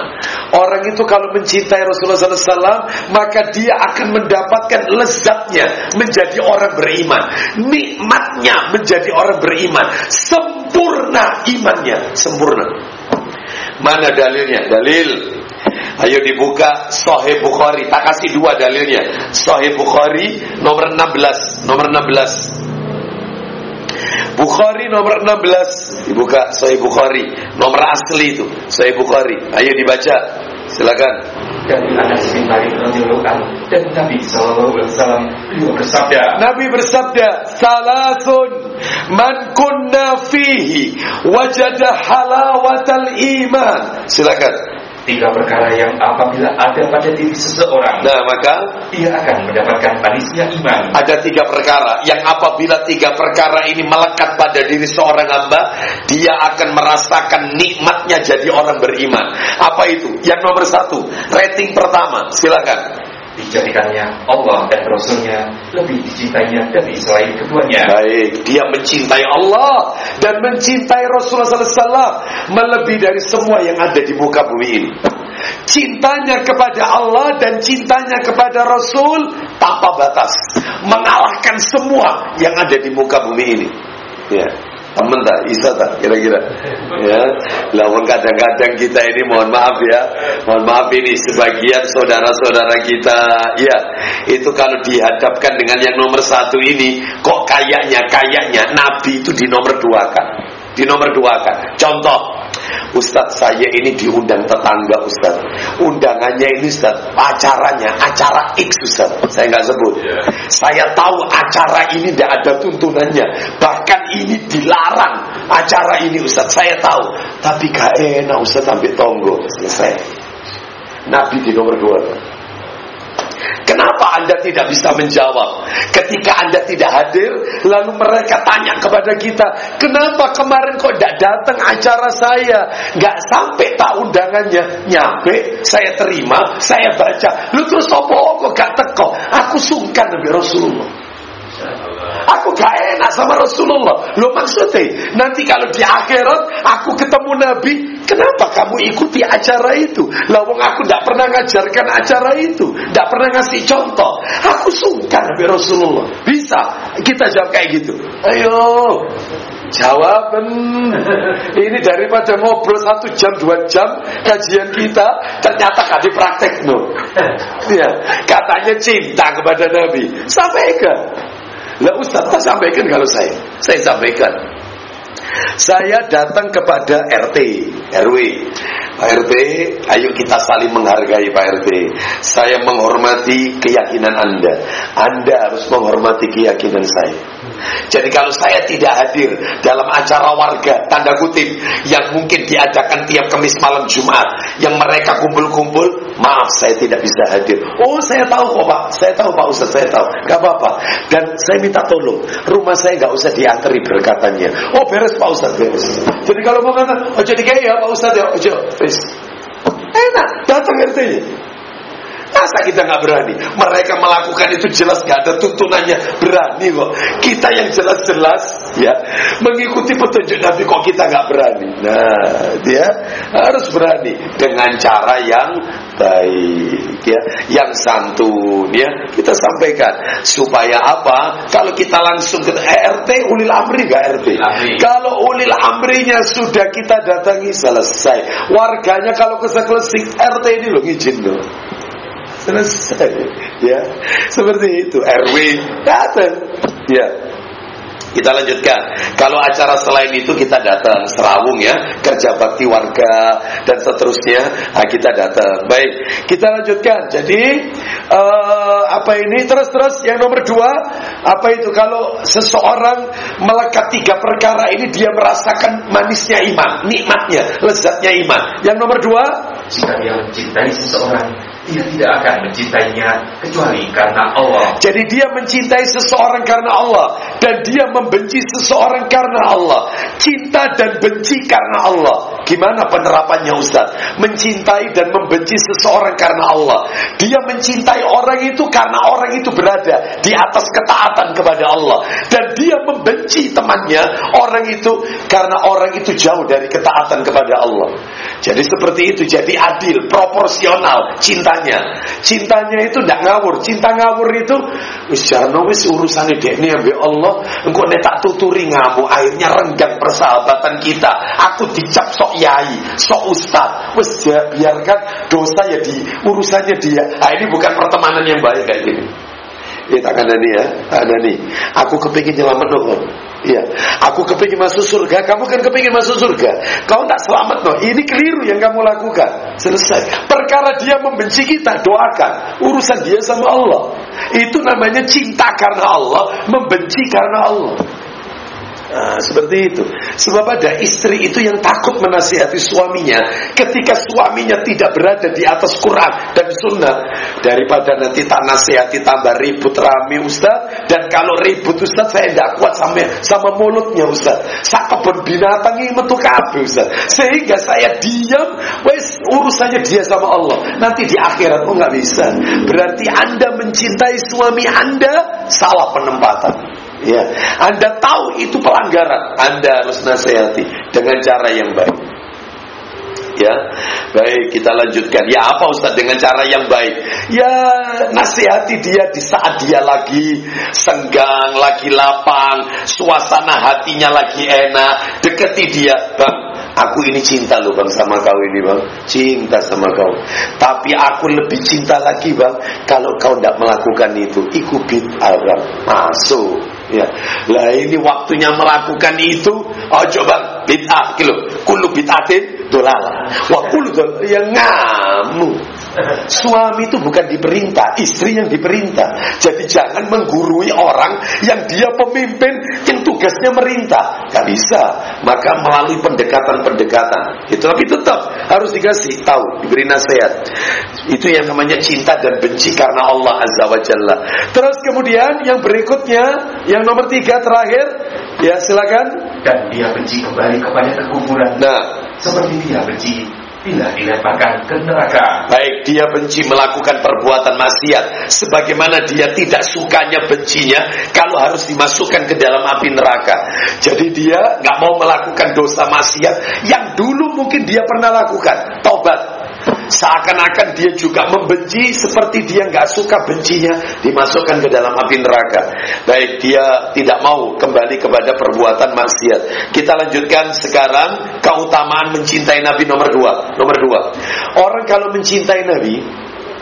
Orang itu kalau mencintai Rasulullah SAW maka dia akan mendapatkan lezatnya menjadi orang beriman nikmatnya menjadi orang beriman sempurna imannya sempurna. Mana dalilnya? Dalil Ayo dibuka Sahih Bukhari. Tak kasih dua dalilnya. Sahih Bukhari nomor 16, nomor 16. Bukhari nomor 16 dibuka Sahih Bukhari. Nomor asli itu Sahih Bukhari. Ayo dibaca. Silakan. Dari Anas bin Malik radhiyallahu dan Nabi sallallahu alaihi wasallam bersabda Nabi bersabda salasun man kunna fihi wajada halawatal iman silakan Tiga perkara yang apabila ada pada diri seseorang Nah maka Ia akan mendapatkan manisnya iman. Ada tiga perkara Yang apabila tiga perkara ini melekat pada diri seorang hamba Dia akan merasakan nikmatnya jadi orang beriman. Apa itu? Yang nomor satu Rating pertama. Silakan dijadikannya Allah dan Rasulnya lebih dicintainya dari selain keduanya. Baik, dia mencintai Allah dan mencintai Rasulullah SAW melebihi dari semua yang ada di muka bumi ini. Cintanya kepada Allah dan cintanya kepada Rasul tanpa batas, mengalahkan semua yang ada di muka bumi ini. Ya. Aman tak? Bisa tak? Kira-kira. Ya. Lawan kadang-kadang kita ini mohon maaf ya. Mohon maaf ini sebagian saudara-saudara kita. Ya. Itu kalau dihadapkan dengan yang nomor satu ini Kok kayaknya, kayaknya Nabi itu di nomor dua kan? Di nomor dua kan? Contoh Ustadz saya ini diundang tetangga Ustadz Undangannya ini Ustadz Acaranya acara X Ustadz Saya nggak sebut. Yeah. Saya tahu acara ini tidak ada tuntunannya. Bahkan ini dilarang Acara ini Ustadz Saya tahu. Tapi gak enak Ustadz sampai tonggo. Selesai. Nabi di nomor dua Kenapa Anda tidak bisa menjawab? Ketika Anda tidak hadir, lalu mereka tanya kepada kita, kenapa kemarin kok tidak datang acara saya? Gak sampai tak undangannya, nyampe, saya terima, saya baca. Lu terus apa kok gak teko? Aku sungkan Nabi Rasulullah. Aku gak enak sama Rasulullah. Lo maksudnya nanti kalau di akhirat aku ketemu Nabi, kenapa kamu ikuti acara itu? Lawang aku gak pernah ngajarkan acara itu, gak pernah ngasih contoh. Aku sungkan Nabi Rasulullah. Bisa kita jawab kayak gitu. Ayo, jawaban ini daripada ngobrol satu jam dua jam kajian kita ternyata gak dipraktek no. ya, katanya cinta kepada Nabi sampaikan lah Ustaz tak sampaikan kalau saya. Saya sampaikan. Saya datang kepada RT, RW. Pak RT, ayo kita saling menghargai Pak RT. Saya menghormati keyakinan Anda. Anda harus menghormati keyakinan saya. Jadi kalau saya tidak hadir dalam acara warga tanda kutip yang mungkin diadakan tiap Kamis malam Jumat yang mereka kumpul-kumpul, maaf saya tidak bisa hadir. Oh saya tahu kok Pak, saya tahu Pak Ustaz, saya tahu, gak apa-apa. Dan saya minta tolong, rumah saya gak usah diantri berkatannya. Oh beres Pak Ustaz, beres. Jadi kalau mau kata, oh jadi kayak ya Pak Ustaz ya, ojo, Enak, datang RT-nya. Masa kita nggak berani? Mereka melakukan itu jelas nggak ada tuntunannya. Berani kok. Kita yang jelas-jelas ya mengikuti petunjuk Nabi kok kita nggak berani. Nah, dia harus berani dengan cara yang baik ya, yang santun ya. Kita sampaikan supaya apa? Kalau kita langsung ke RT ulil amri gak RT? Kalau ulil amrinya sudah kita datangi selesai. Warganya kalau keseklesik RT ini loh ngizin loh selesai ya seperti itu. RW datang. Ya. Kita lanjutkan. Kalau acara selain itu kita datang serawung ya, kerja bakti warga dan seterusnya, nah, kita datang. Baik, kita lanjutkan. Jadi uh, apa ini? Terus-terus yang nomor dua. Apa itu? Kalau seseorang melekat tiga perkara ini dia merasakan manisnya iman, nikmatnya, lezatnya iman. Yang nomor dua? Jika dia mencintai seseorang, dia tidak akan mencintainya kecuali karena Allah. Jadi dia mencintai seseorang karena Allah dan dia membenci seseorang karena Allah. Cinta dan benci karena Allah. Gimana penerapannya Ustaz? Mencintai dan membenci seseorang karena Allah. Dia mencintai orang itu karena orang itu berada di atas ketaatan kepada Allah dan dia membenci temannya orang itu karena orang itu jauh dari ketaatan kepada Allah. Jadi seperti itu, jadi adil, proporsional cintanya. Cintanya itu tidak ngawur. Cinta ngawur itu wis jarno wis urusane dekne ambe Allah, engko nek tak tuturi ngamu, akhirnya renggang persahabatan kita. Aku dicap sok yai, sok ustad. Wis ya, biarkan dosa ya di urusannya dia. Nah, ini bukan pertemanan yang baik kayak gini. Ya tak ada nih ya, tak ada nih. Aku kepingin nyelamat dong. Iya, aku kepingin masuk surga, kamu kan kepingin masuk surga. Kau tak selamat no. Ini keliru yang kamu lakukan. Selesai. Perkara dia membenci kita, doakan. Urusan dia sama Allah. Itu namanya cinta karena Allah, membenci karena Allah. Nah, seperti itu. Sebab ada istri itu yang takut menasihati suaminya ketika suaminya tidak berada di atas Quran dan Sunnah daripada nanti tak nasihati tambah ribut rame Ustaz dan kalau ribut Ustaz saya tidak kuat sama sama mulutnya Ustaz. Kebun binatang ini metu kabeh Ustaz. Sehingga saya diam, wes urusannya dia sama Allah. Nanti di akhirat oh nggak bisa. Berarti Anda mencintai suami Anda salah penempatan. Ya, Anda tahu itu pelanggaran, Anda harus nasihati dengan cara yang baik. Ya, baik kita lanjutkan. Ya apa Ustaz dengan cara yang baik? Ya nasihati dia di saat dia lagi senggang, lagi lapang, suasana hatinya lagi enak, deketi dia, bang. Aku ini cinta loh bang sama kau ini bang. Cinta sama kau. Tapi aku lebih cinta lagi bang Kalau kau tidak melakukan itu. Ikut bid'ah bang. Masuk Ya. Lah ini waktunya melakukan itu, oh coba bid'ah kilo. Kulu bid'atin dolala. Wa yang ngamu. Suami itu bukan diperintah, istri yang diperintah. Jadi jangan menggurui orang yang dia pemimpin yang tugasnya merintah. Gak bisa. Maka melalui pendekatan-pendekatan. Itu tapi tetap harus dikasih tahu, diberi nasihat. Itu yang namanya cinta dan benci karena Allah Azza wa Jalla. Terus kemudian yang berikutnya, yang nomor tiga terakhir, ya silakan. Dan dia benci kembali kepada kekufuran. Nah, seperti dia benci bila dilemparkan ke neraka. Baik, dia benci melakukan perbuatan maksiat sebagaimana dia tidak sukanya bencinya kalau harus dimasukkan ke dalam api neraka. Jadi dia nggak mau melakukan dosa maksiat yang dulu mungkin dia pernah lakukan. Tobat, seakan-akan dia juga membenci seperti dia nggak suka bencinya dimasukkan ke dalam api neraka. Baik dia tidak mau kembali kepada perbuatan maksiat. Kita lanjutkan sekarang keutamaan mencintai Nabi nomor dua. Nomor dua, orang kalau mencintai Nabi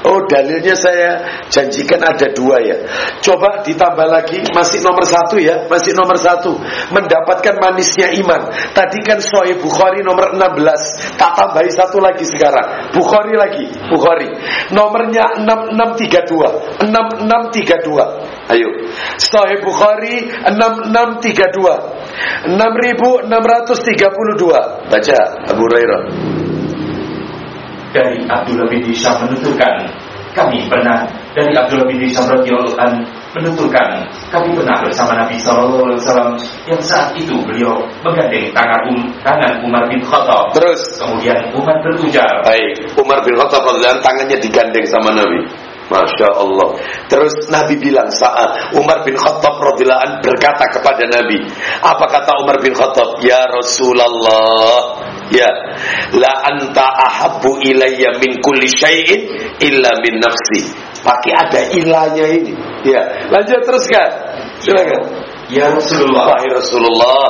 Oh dalilnya saya janjikan ada dua ya. Coba ditambah lagi Masih nomor satu ya Masih nomor satu. Mendapatkan manisnya iman. Tadi kan Sohih Bukhari nomor 16 Tak tambahi satu lagi sekarang. Bukhari lagi Bukhari. Nomornya 6632 6632 Ayo. Sohih Bukhari 6632 6632 Baca Abu Hurairah dari Abdullah bin Hisham menuturkan kami pernah dari Abdullah bin Hisham radhiyallahu an menuturkan kami pernah bersama Nabi Shallallahu alaihi wasallam yang saat itu beliau menggandeng tangan um, tangan Umar bin Khattab. Terus kemudian Umar berujar. Baik, Umar bin Khattab radhiyallahu tangannya digandeng sama Nabi. Masya Allah. Terus Nabi bilang saat Umar bin Khattab radhiyallahu berkata kepada Nabi, apa kata Umar bin Khattab? Ya Rasulullah, ya, la anta ahabbu ilayya min kulli syai'in illa min nafsi. Pakai ada ilahnya ini. Ya, lanjut teruskan. Silakan. Ya Rasulullah. Wahai Rasulullah.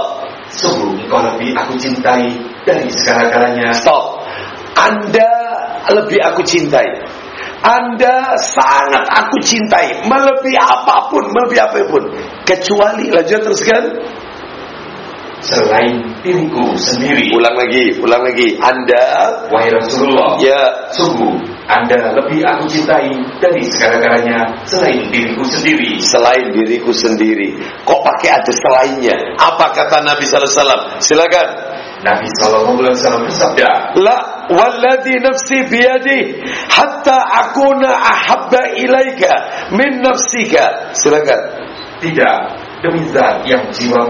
Sungguh engkau lebih aku cintai dari segala-galanya. Stop. Anda lebih aku cintai anda sangat aku cintai Melebihi apa pun Melebihi apa pun Kecuali Lanjut teruskan Selain diriku sendiri. Ulang lagi Ulang lagi. Anda Wahai Rasulullah Ya. Sungguh Anda lebih aku cintai Dari segala-galanya Selain diriku sendiri. Selain diriku sendiri. Kok pakai ada selainnya? Apa kata Nabi SAW Silakan. Nabi Shallallahu Alaihi Wasallam bersabda, La walladhi nafsi biyadi hatta akuna ahabba ilaika min nafsika. Silakan. Tidak, demi zat yang jiwa,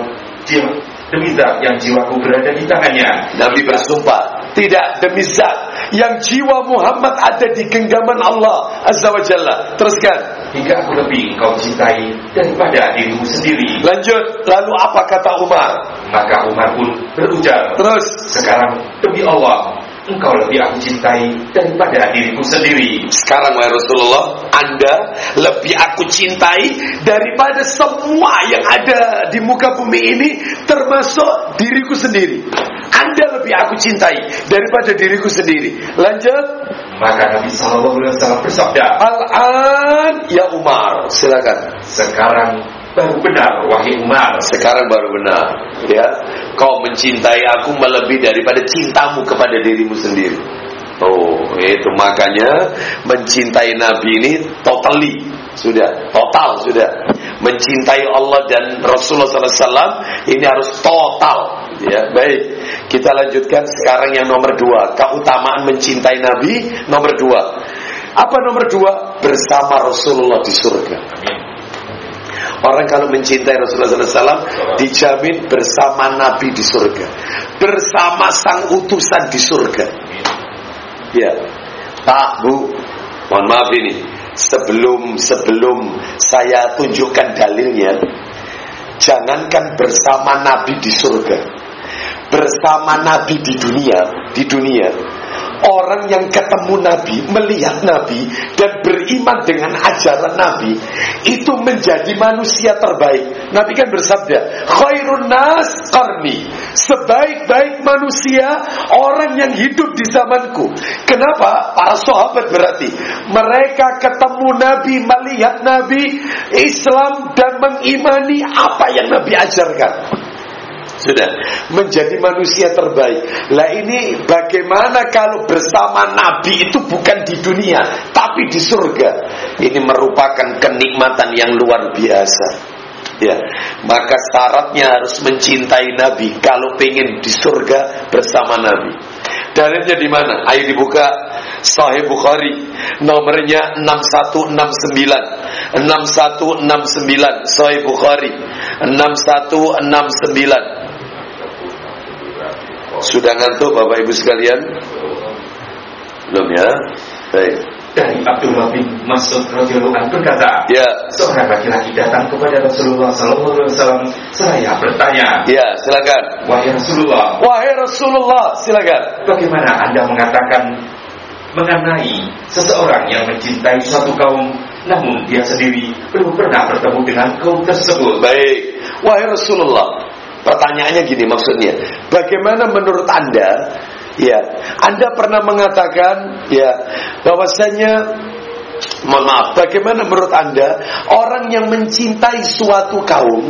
jiwa demi zat yang jiwaku berada di tangannya. Nabi bersumpah, tidak demi zat yang jiwa Muhammad ada di genggaman Allah Azza wa Jalla. Teruskan. Hingga aku lebih engkau cintai daripada dirimu sendiri. Lanjut, lalu apa kata Umar? Maka Umar pun berujar, Terus, sekarang demi Allah, engkau lebih aku cintai daripada diriku sendiri. sekarang wahai Rasulullah, Anda lebih aku cintai daripada semua yang ada di muka bumi ini termasuk diriku sendiri. Anda lebih aku cintai daripada diriku sendiri. Lanjut. Maka Nabi Shallallahu Alaihi Wasallam bersabda, Al-an ya Umar, silakan. sekarang baru benar wahai Umar. Sekarang baru benar, ya. Kau mencintai aku melebihi daripada cintamu kepada dirimu sendiri. Oh, itu makanya mencintai Nabi ini totally sudah total sudah mencintai Allah dan Rasulullah SAW ini harus total ya baik kita lanjutkan sekarang yang nomor dua keutamaan mencintai Nabi nomor dua apa nomor dua bersama Rasulullah di surga Orang kalau mencintai Rasulullah SAW dijamin bersama Nabi di surga, bersama sang utusan di surga. Ya, Pak Bu, mohon maaf ini. Sebelum sebelum saya tunjukkan dalilnya, jangankan bersama Nabi di surga, bersama Nabi di dunia, di dunia orang yang ketemu Nabi, melihat Nabi dan beriman dengan ajaran Nabi itu menjadi manusia terbaik. Nabi kan bersabda, "Khairun nas qarni." Sebaik-baik manusia orang yang hidup di zamanku. Kenapa? Para sahabat berarti mereka ketemu Nabi, melihat Nabi, Islam dan mengimani apa yang Nabi ajarkan. Sudah menjadi manusia terbaik. Lah ini bagaimana kalau bersama Nabi itu bukan di dunia, tapi di surga. Ini merupakan kenikmatan yang luar biasa. Ya, maka syaratnya harus mencintai Nabi kalau pengen di surga bersama Nabi. Dalilnya di mana? Ayo dibuka Sahih Bukhari nomornya 6169 6169 Sahih Bukhari 6169 sudah ngantuk Bapak Ibu sekalian? Belum ya? Baik. Dari Abdullah bin Mas'ud radhiyallahu anhu berkata, Ya, seorang laki-laki datang kepada Rasulullah sallallahu alaihi wasallam seraya bertanya, ya, silakan. "Wahai Rasulullah, Wahai Rasulullah, silakan. bagaimana Anda mengatakan mengenai seseorang yang mencintai suatu kaum namun dia sendiri belum pernah bertemu dengan kaum tersebut?" Baik. Wahai Rasulullah, pertanyaannya gini maksudnya, bagaimana menurut Anda ya, Anda pernah mengatakan ya bahwasanya mohon maaf, bagaimana menurut Anda orang yang mencintai suatu kaum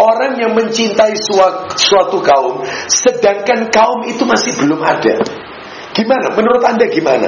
Orang yang mencintai sua- suatu kaum Sedangkan kaum itu masih belum ada Gimana? Menurut anda gimana?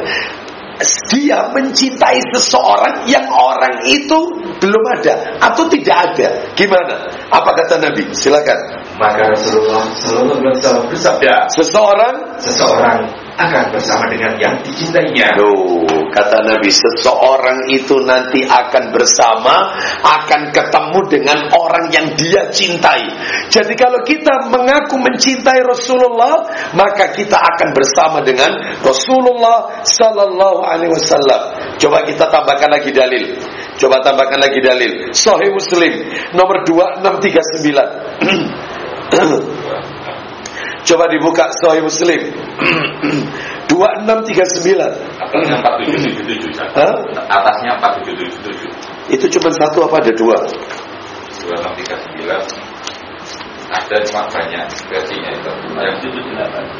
Dia mencintai seseorang yang orang itu belum ada Atau tidak ada Gimana? Apa kata Nabi? Silakan Maka Rasulullah sallallahu alaihi wasallam bersabda, Seseorang "Seseorang akan bersama dengan yang dicintainya." Loh, kata Nabi Seseorang itu nanti akan bersama Akan ketemu dengan orang yang dia cintai. Jadi kalau kita mengaku mencintai Rasulullah Maka kita akan bersama dengan Rasulullah Sallallahu Alaihi Wasallam. Coba kita tambahkan lagi dalil. Coba tambahkan lagi dalil. Sahih Muslim Nomor 2639 Coba dibuka Sahih Muslim 2639 Atasnya 4777. Hah? Atasnya 4777. Itu cuma satu apa ada dua? 2639 ada cuma banyak versinya itu. Yang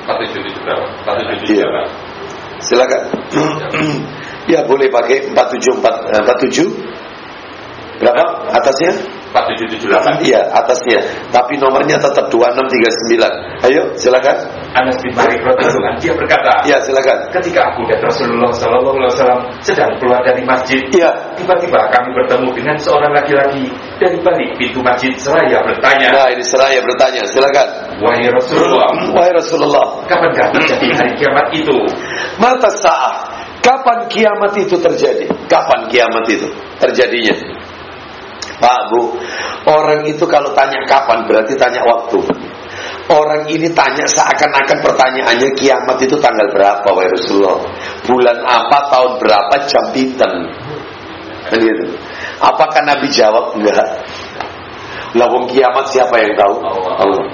4778. berapa? 477 Iya. Silakan. ya boleh pakai 474 eh, 47 Berapa atasnya? 4778. Iya, atasnya. Tapi nomornya tetap 2639. Ayo, silakan. Anas bin Malik radhiyallahu dia berkata, Ya, silakan. ketika aku dan Rasulullah Shallallahu Alaihi Wasallam sedang keluar dari masjid, Ya. tiba-tiba kami bertemu dengan seorang laki-laki dari balik pintu masjid seraya bertanya, Nah, ini seraya bertanya, silakan. wahai Rasulullah, Wahai Rasulullah, kapankah terjadi hari kiamat itu? mata saat kapan kiamat itu terjadi? Kapan kiamat itu terjadinya? Pak Bu, orang itu kalau tanya kapan berarti tanya waktu. Orang ini tanya seakan-akan pertanyaannya kiamat itu tanggal berapa wahai Rasulullah? Bulan apa, tahun berapa, jam pinten? Kan gitu. Apakah Nabi jawab? Enggak. Lawang kiamat siapa yang tahu? Allah.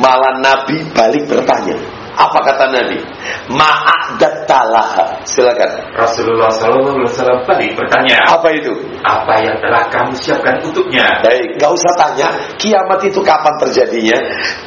Malah Nabi balik bertanya. Apa kata Nabi? Ma'adattalaha. Silakan. Rasulullah Shallallahu Alaihi Wasallam balik bertanya, Apa itu? apa yang telah kamu siapkan untuknya? Baik, nggak usah tanya kiamat itu kapan terjadinya,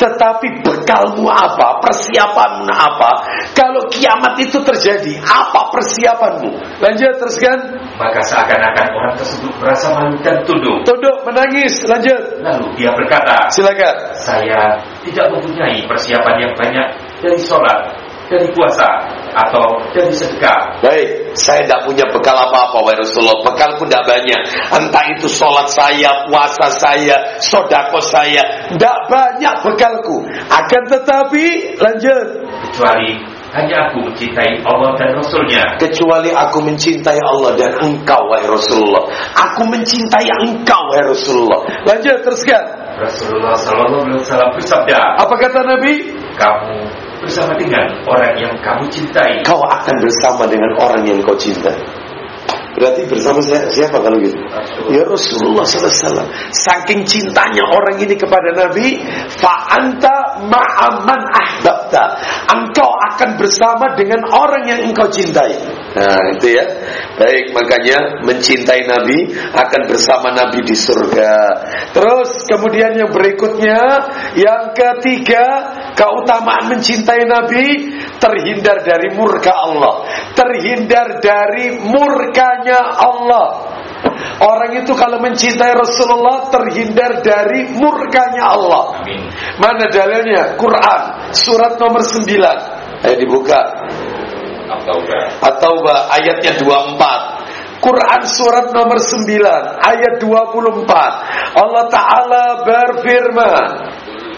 tetapi bekalmu apa, persiapanmu apa. Kalau kiamat itu terjadi, apa persiapanmu? Lanjut teruskan. Maka seakan-akan orang tersebut merasa malu dan tunduk. Tunduk menangis. Lanjut. Lalu dia berkata, Silakan. saya tidak mempunyai persiapan yang banyak dari sholat, dari puasa, atau dari sedekah. Baik, saya tidak punya bekal apa-apa, wahai Rasulullah. Bekalku tidak banyak. Entah itu sholat saya, puasa saya, sodako saya. Tidak banyak bekalku. Akan tetapi, lanjut. Kecuali hanya aku mencintai Allah dan Rasulnya. kecuali aku mencintai Allah dan engkau wahai Rasulullah. Aku mencintai engkau wahai Rasulullah. Lanjut teruskan. Rasulullah Shallallahu Alaihi Wasallam bersabda, Apa kata Nabi? kamu bersama dengan orang yang kamu cintai. Kau akan bersama dengan orang yang kau cintai. Berarti bersama siapa kalau gitu? Ya Rasulullah SAW. Saking cintanya orang ini kepada Nabi, fa'anta ma'aman ahbabta. Engkau akan bersama dengan orang yang engkau cintai. Nah, itu ya. Baik, makanya mencintai Nabi akan bersama Nabi di surga. Terus kemudian yang berikutnya, yang ketiga, keutamaan mencintai Nabi terhindar dari murka Allah, terhindar dari murkanya Allah. Orang itu kalau mencintai Rasulullah terhindar dari murkanya Allah. Amin. Mana dalilnya? Quran surat nomor 9. Ayo dibuka. At-Taubah. At-Taubah ayatnya 24. Quran surat nomor 9 ayat 24. Allah taala berfirman,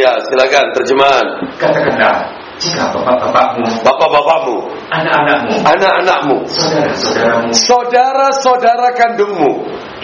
ya silakan terjemahan. Katakanlah, jika bapak-bapakmu, Bapak-bapakmu, anak-anakmu, anak-anakmu, saudara-saudaramu, saudara-saudara kandungmu,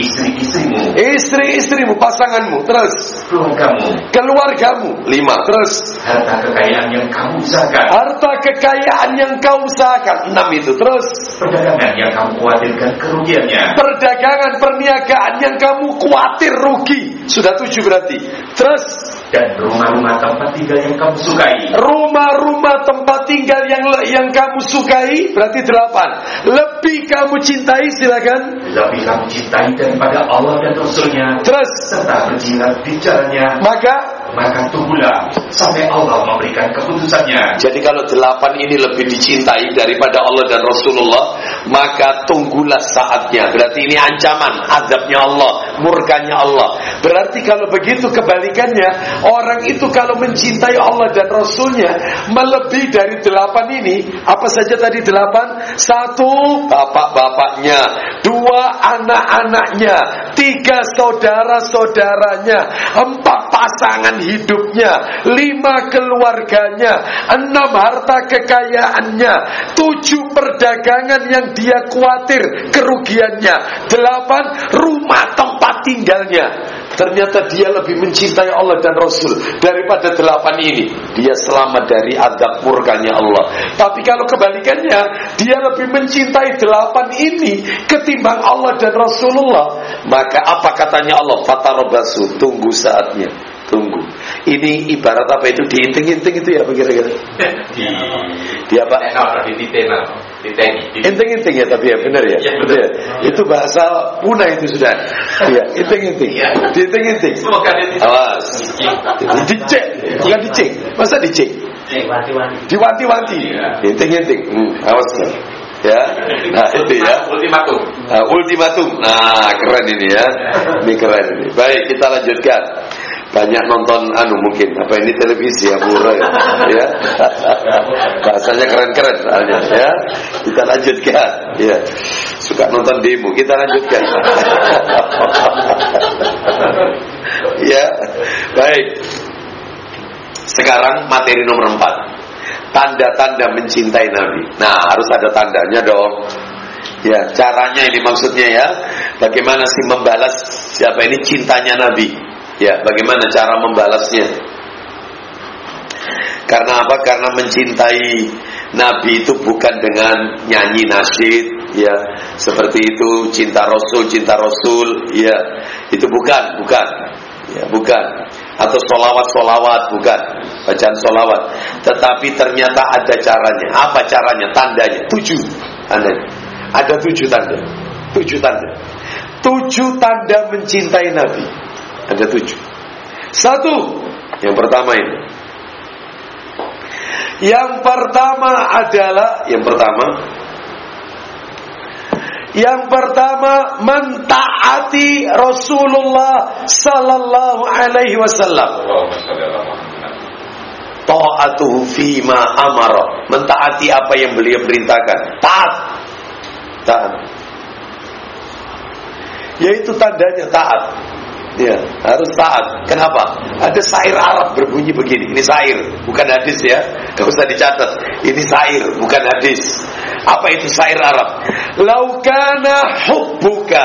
istri-istrimu, istri-istrimu, pasanganmu, terus. keluargamu, keluargamu, lima, terus. harta kekayaan yang kamu usahakan, harta kekayaan yang kau usahakan, enam itu, terus. perdagangan yang kamu khawatirkan kerugiannya, perdagangan, perniagaan yang kamu khawatir rugi, sudah tujuh berarti, terus dan rumah-rumah tempat tinggal yang kamu sukai, rumah-rumah tempat tinggal yang yang kamu sukai, berarti delapan, lebih kamu cintai, silakan, lebih kamu cintai daripada Allah dan Rasulnya, terus. Serta berjihad di jalannya, maka maka tunggulah sampai Allah memberikan keputusannya. Jadi kalau delapan ini lebih dicintai daripada Allah dan Rasulullah, maka tunggulah saatnya. Berarti ini ancaman, azabnya Allah, murkanya Allah. Berarti kalau begitu kebalikannya, orang itu kalau mencintai Allah dan Rasulnya melebihi dari delapan ini, apa saja tadi delapan? Satu, bapak-bapaknya. Dua, anak-anaknya. Tiga, saudara-saudaranya. Empat, pasangan hidupnya. Lima, keluarganya. Enam, harta kekayaannya. Tujuh, perdagangan yang dia khawatir kerugiannya. Delapan, rumah tempat tinggalnya. ternyata dia lebih mencintai Allah dan Rasul daripada delapan ini, dia selamat dari adab murkanya Allah. Tapi kalau kebalikannya, dia lebih mencintai delapan ini ketimbang Allah dan Rasulullah, maka apa katanya Allah? Fatarobasu, tunggu saatnya tunggu. Ini ibarat apa itu diinting-inting itu ya kira-kira? Di Di apa? tenor, di di- Inting-inting ya tapi ya benar ya. Iya, Betul ya? Itu bahasa punah itu sudah. Iya, inting-inting. Iya. Diinting-inting. Awas. Dicek, bukan dicek. Masa dicek? Diwanti-wanti. Iya. Inting-inting. Hmm, awas ya. Ya. Nah, itu ya. Ultimatum. Nah, ultimatum. Nah, keren ini ya. Ini keren ini. Baik, kita lanjutkan. Banyak nonton anu mungkin apa ini televisi ya Buro ya. ya. Bahasanya keren-keren soalnya ya. Kita lanjutkan ya. Suka nonton demo, kita lanjutkan. ya. Baik. Sekarang materi nomor 4 Tanda-tanda mencintai Nabi Nah harus ada tandanya dong Ya caranya ini maksudnya ya Bagaimana sih membalas Siapa ini cintanya Nabi Ya bagaimana cara membalasnya? Karena apa? Karena mencintai Nabi itu bukan dengan nyanyi nasyid ya. Seperti itu cinta Rasul cinta Rasul ya. Itu bukan bukan. Ya bukan. Atau solawat solawat bukan. Bacaan solawat tetapi ternyata ada caranya. Apa caranya? Tandanya. Tujuh tandanya. Ada tujuh tanda. Tujuh tanda. Tujuh tanda mencintai Nabi ada tujuh satu yang pertama ini yang pertama adalah yang pertama yang pertama mentaati Rasulullah sallallahu alaihi wasallam. Ta'atuhu fima amara. Mentaati apa yang beliau perintahkan. Taat. Taat. Yaitu tandanya taat. Ya, harus taat. Kenapa? Ada sair Arab berbunyi begini. Ini sair, bukan hadis ya. Gak usah dicatat. Ini sair, bukan hadis. Apa itu sair Arab? Laukana hubbuka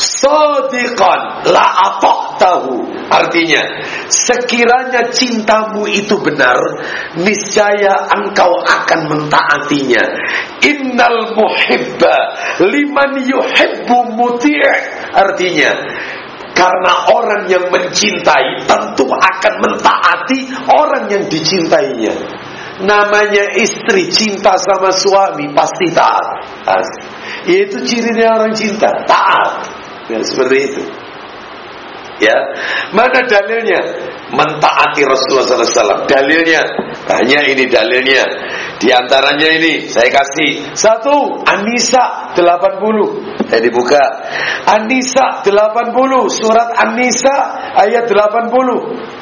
sadiqan la ata'tahu. Artinya, sekiranya cintamu itu benar, niscaya engkau akan mentaatinya. Innal muhibba liman yuhibbu muti'. Artinya, karena orang yang mencintai tentu akan mentaati orang yang dicintainya. Namanya istri cinta sama suami pasti taat. Itu cirinya orang cinta, taat. Ya, seperti itu. Ya, mana dalilnya? Mentaati Rasulullah SAW. Dalilnya banyak ini dalilnya. Di antaranya ini saya kasih satu An-Nisa 80. Saya dibuka. An-Nisa 80 surat An-Nisa ayat 80.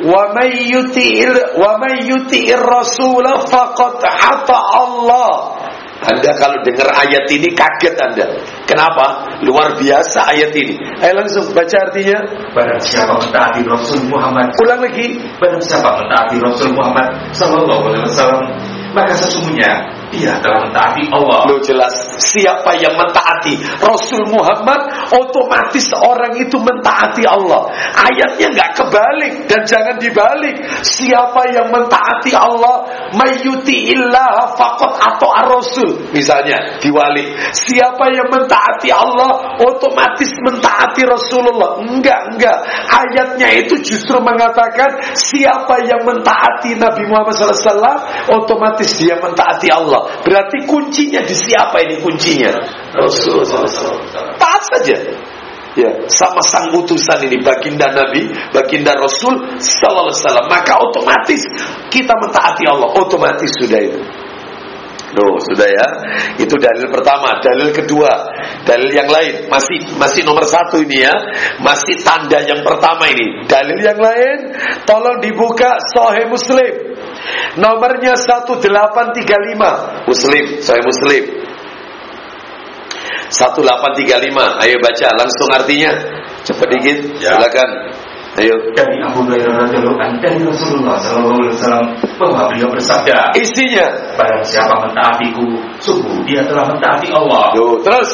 Wa may yuti'ir wa may yuti'ir rasul faqad ata Allah. Anda kalau dengar ayat ini kaget Anda. Kenapa? Luar biasa ayat ini. Ayo langsung baca artinya. Barang siapa mentaati Rasul Muhammad Ulang lagi. Barang siapa mentaati Rasul Muhammad Sallallahu Alaihi Wasallam Maka sesungguhnya dia telah mentaati Allah Lo jelas siapa yang mentaati Rasul Muhammad otomatis orang itu mentaati Allah. Ayatnya nggak kebalik dan jangan dibalik. Siapa yang mentaati Allah mayyuti illah faqat atau ar-rasul. Misalnya diwali. Siapa yang mentaati Allah otomatis mentaati Rasulullah. Enggak, enggak. Ayatnya itu justru mengatakan siapa yang mentaati Nabi Muhammad SAW otomatis dia mentaati Allah. Berarti kuncinya di siapa ini kuncinya? Rasulullah SAW. Taat saja. Ya, sama sang utusan ini baginda Nabi, baginda Rasul sallallahu alaihi wasallam, maka otomatis kita mentaati Allah, otomatis sudah itu. Loh, sudah ya. Itu dalil pertama. Dalil kedua, dalil yang lain masih masih nomor satu ini ya. Masih tanda yang pertama ini. Dalil yang lain, tolong dibuka Sahih Muslim. Nomornya 1835 Muslim, Sahih Muslim. 1835 Ayo baca langsung artinya. Cepat dikit Ya. Silakan. Ayo. Dari Abu Hurairah radhiyallahu anhu dari Rasulullah Sallallahu Alaihi Wasallam bahwa beliau bersabda Isinya Barang siapa mentaatiku sungguh dia telah mentaati Allah. Tuh, Terus.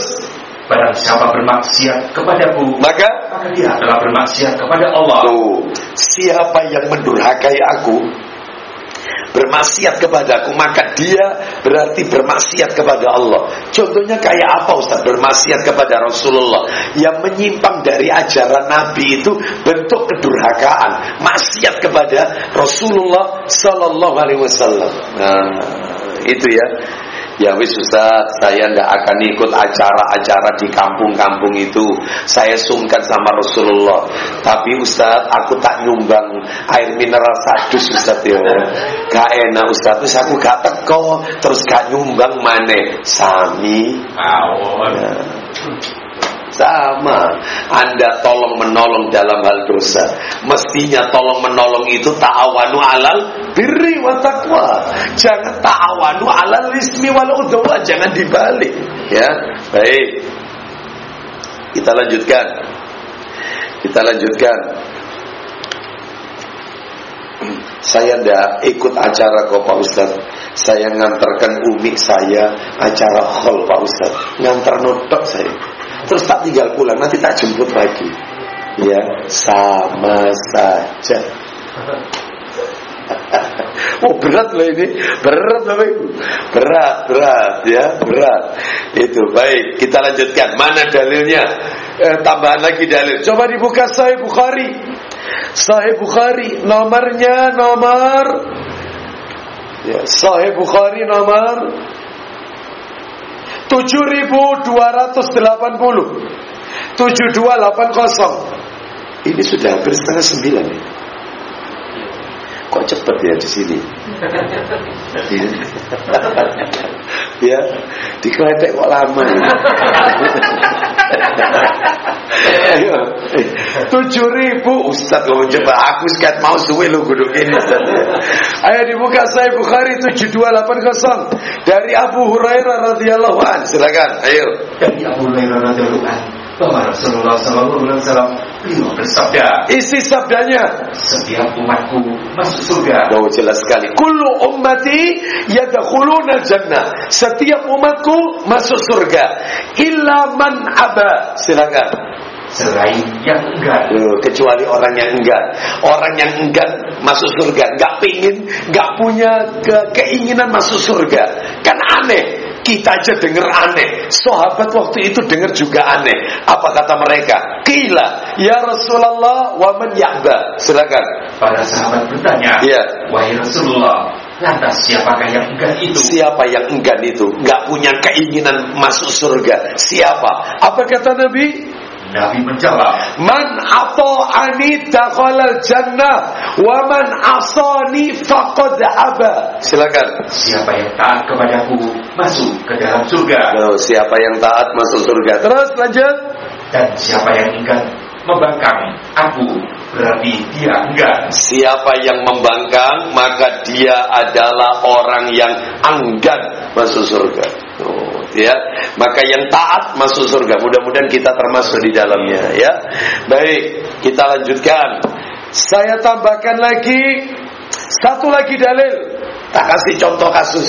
Barang siapa bermaksiat kepadaku Maka? maka dia telah bermaksiat kepada Allah. Tuh, siapa yang mendurhakai aku, bermaksiat kepadaku maka dia berarti bermaksiat kepada Allah. Contohnya kayak apa Ustaz? Bermaksiat kepada Rasulullah. Yang menyimpang dari ajaran Nabi itu bentuk kedurhakaan. Maksiat kepada Rasulullah Sallallahu Alaihi Wasallam. Nah itu ya Ya wis Ustaz, saya tidak akan ikut acara-acara di kampung-kampung itu. Saya sungkan sama Rasulullah. Tapi Ustaz, aku tak nyumbang air mineral satu Ustaz ya. Gak enak Ustaz, terus aku gak teko, terus gak nyumbang mana? Sami. Ya. Sama. Anda tolong menolong dalam hal dosa. Mestinya tolong menolong itu Ta'awanu alal birri wa taqwa. Jangan ta'awanu alal ismi wal udwa. Jangan dibalik. Ya. Baik. Kita lanjutkan. Kita lanjutkan. Saya tidak ikut acara kok Pak Ustaz. Saya ngantarkan umi saya Acara hall Pak Ustaz. Ngantar notok saya Terus tak tinggal pulang Nanti tak jemput lagi. Ya sama saja. Oh berat loh ini. Berat loh ibu Berat, berat ya Berat. Itu baik. Kita lanjutkan. Mana dalilnya? Eh, Tambahan lagi dalil. Coba dibuka Sahih Bukhari. Sahih Bukhari Nomornya nomor ya, Sahih Bukhari nomor 7280 7280 Ini sudah hampir setengah sembilan ya. Kok cepet ya di sini Ya Dikelepek kok lama ya. Tujuh ribu. Ustaz lo coba Aku sekat mau suwe lo gudung ini Ayo dibuka saya Bukhari 7280 Dari Abu Hurairah radhiyallahu an. Silakan Ayo. Dari Abu Hurairah radhiyallahu an bahwa Rasulullah Sallallahu Alaihi Wasallam beliau bersabda, Isi sabdanya setiap umatku masuk surga. Oh jelas sekali. Kullu ummati yadkhuluna jannah. Setiap umatku masuk surga. Illa man aba. Silakan. Selain yang enggak. Loh, kecuali orang yang enggak. Orang yang enggak masuk surga, enggak pingin, enggak punya ke keinginan masuk surga. Kan aneh. Kita aja dengar aneh. Sahabat waktu itu dengar juga aneh. Apa kata mereka? Kila, ya Rasulullah, wa man ya'ba. Silakan. Para sahabat bertanya, Iya. Wahai Rasulullah, lantas siapakah yang enggak itu? Siapa yang enggan itu? Enggak punya keinginan masuk surga. Siapa? Apa kata Nabi? Nabi menjawab, Man ata'ani dakhalal jannah wa man asani faqad aba. Silakan. siapa yang taat kepadaku masuk ke dalam surga. Loh, siapa yang taat masuk surga. Terus lanjut. Dan siapa yang enggan membangkang aku, berarti dia enggan. Siapa yang membangkang maka dia adalah orang yang enggan masuk surga. Oh, ya. Maka yang taat masuk surga. Mudah-mudahan kita termasuk di dalamnya ya. Baik, kita lanjutkan. Saya tambahkan lagi satu lagi dalil. Tak kasih contoh kasus.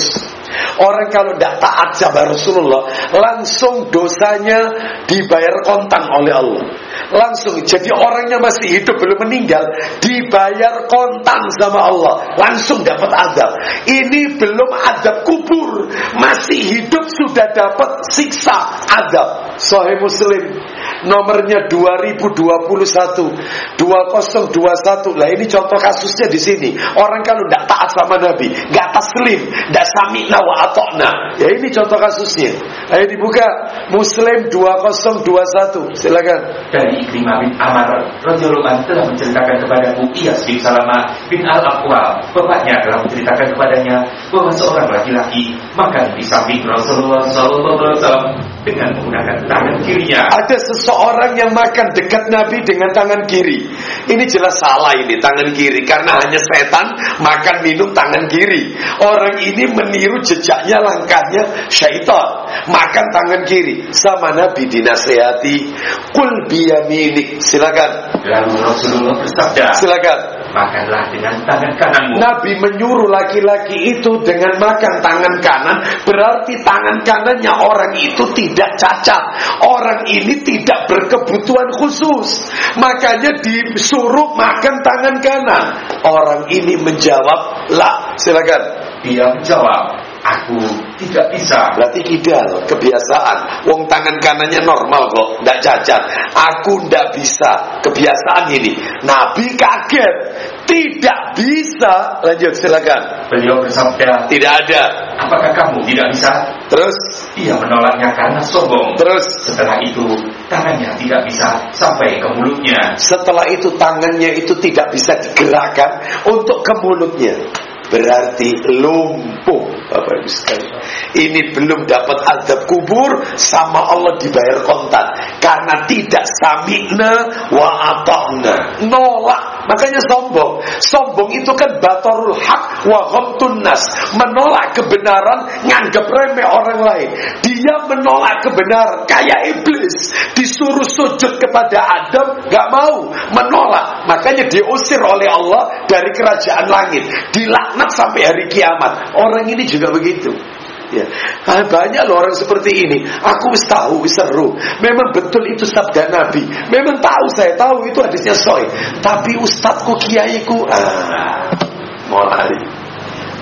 Orang kalau tidak taat sama Rasulullah Langsung dosanya dibayar kontan oleh Allah. Langsung Jadi orangnya masih hidup belum meninggal Dibayar kontan sama Allah. Langsung dapat adab. Ini belum adab kubur. Masih hidup sudah dapat siksa adab. Sahih Muslim Nomornya 2021 2021 Lah ini contoh kasusnya di sini. Orang kalau tidak taat sama Nabi Gak taslim Tidak sami'na wa atokna Ya ini contoh kasusnya. Ayo dibuka. Muslim 2021 Silakan. Dari Ikrimah bin Amar Radhiyallahu telah menceritakan kepadaku Iyas bin Salamah bin Al-Aqwa. Bapaknya telah menceritakan kepadanya bahwa seorang laki-laki makan di samping Rasulullah SAW dengan menggunakan tangan kirinya. Ada seseorang yang makan dekat Nabi dengan tangan kiri. Ini jelas salah ini tangan kiri. Karena hanya setan makan minum tangan kiri. Orang ini meniru jejaknya langkahnya syaitan. Makan tangan kiri. Sama Nabi dinasehati. Kul biyaminik. Silakan. Lalu Rasulullah bersabda, Silakan makanlah dengan tangan kananmu. Nabi menyuruh laki-laki itu dengan makan tangan kanan, berarti tangan kanannya orang itu tidak cacat. Orang ini tidak berkebutuhan khusus. Makanya disuruh makan tangan kanan. Orang ini menjawab, "La." Silakan. Dia menjawab, aku tidak bisa. Berarti kidal, kebiasaan. Wong tangan kanannya normal kok, tidak cacat. Aku tidak bisa, kebiasaan ini. Nabi kaget, tidak bisa. Lanjut, silakan. Beliau bersabda, Tidak ada. apakah kamu tidak bisa? Terus, Ia menolaknya karena sombong. terus. Setelah itu, tangannya tidak bisa sampai ke mulutnya. Setelah itu tangannya itu tidak bisa digerakkan untuk ke mulutnya. Berarti lumpuh Bapak Ibu sekalian. Ini belum dapat adab kubur sama Allah dibayar kontan karena tidak sami'na wa ata'na. Nolak, makanya sombong. Sombong itu kan batarul haq wa ghamtun nas. Menolak kebenaran, nganggap remeh orang lain. Dia menolak kebenaran kayak iblis. Disuruh sujud kepada Adam, gak mau, menolak. Makanya diusir oleh Allah dari kerajaan langit. Dilaknat sampai hari kiamat. Orang ini juga begitu. Ya. Ah, banyak loh orang seperti ini. Aku wis tahu, wis seru. Memang betul itu sabda Nabi. Memang tahu saya tahu itu hadisnya soy. Tapi ustadku kiaiku ah mulai.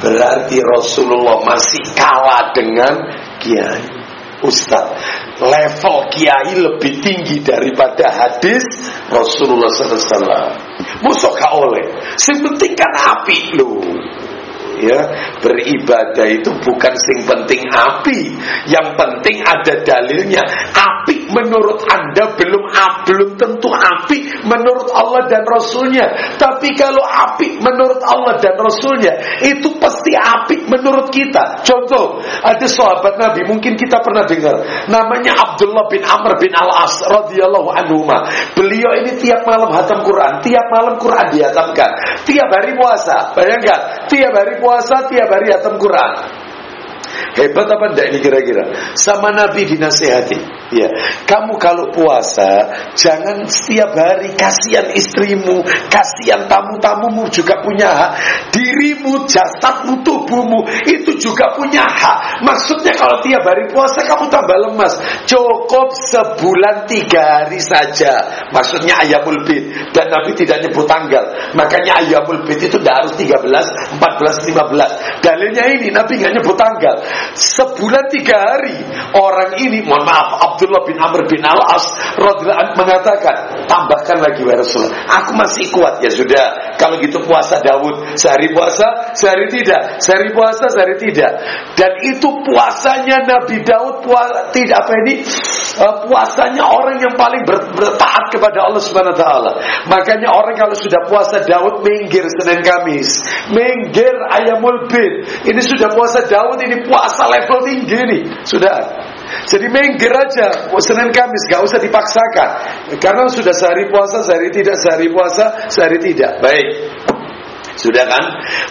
Berarti Rasulullah masih kalah dengan kiai. Ustaz, level kiai lebih tinggi daripada hadis Rasulullah SAW. Musuh gak oleh. Sing penting kan api loh ya. Beribadah itu bukan sing penting api. Yang penting ada dalilnya. Api menurut anda belum belum tentu api menurut Allah dan Rasulnya. Tapi kalau api menurut Allah dan Rasulnya itu pasti api menurut kita. Contoh ada sahabat Nabi mungkin kita pernah dengar. Namanya Abdullah bin Amr bin Al-As radhiyallahu anhu beliau ini tiap malam hatam Quran. Tiap malam Quran dihatamkan. Tiap hari puasa. Bayangkan tiap hari puasa tiap hari hatam Quran Hebat apa enggak ini kira-kira? Sama Nabi dinasehati. Ya, kamu kalau puasa jangan setiap hari kasihan istrimu, kasihan tamu-tamumu juga punya hak. Dirimu, jasadmu, tubuhmu itu juga punya hak. Maksudnya kalau tiap hari puasa kamu tambah lemas. Cukup sebulan tiga hari saja. Maksudnya ayamul bid dan Nabi tidak nyebut tanggal. Makanya ayamul bid itu tidak harus 13, 14, 15. Dalilnya ini Nabi nggak nyebut tanggal sebulan tiga hari orang ini mohon maaf Abdullah bin Amr bin Al As mengatakan tambahkan lagi ya Rasulullah. Aku masih kuat. Ya sudah kalau gitu puasa Daud sehari puasa sehari tidak sehari puasa sehari tidak. Dan itu puasanya Nabi Daud puasa, tidak apa ini? Uh, puasanya orang yang paling ber, bertaat kepada Allah Subhanahu wa taala. Makanya orang kalau sudah puasa Daud minggir Senin Kamis. Minggir ayamul bid ini sudah puasa Daud ini puasa level tinggi nih sudah. Jadi minggir aja. Senin Kamis gak usah dipaksakan. Karena sudah sehari puasa sehari tidak sehari puasa sehari tidak. Baik sudah kan?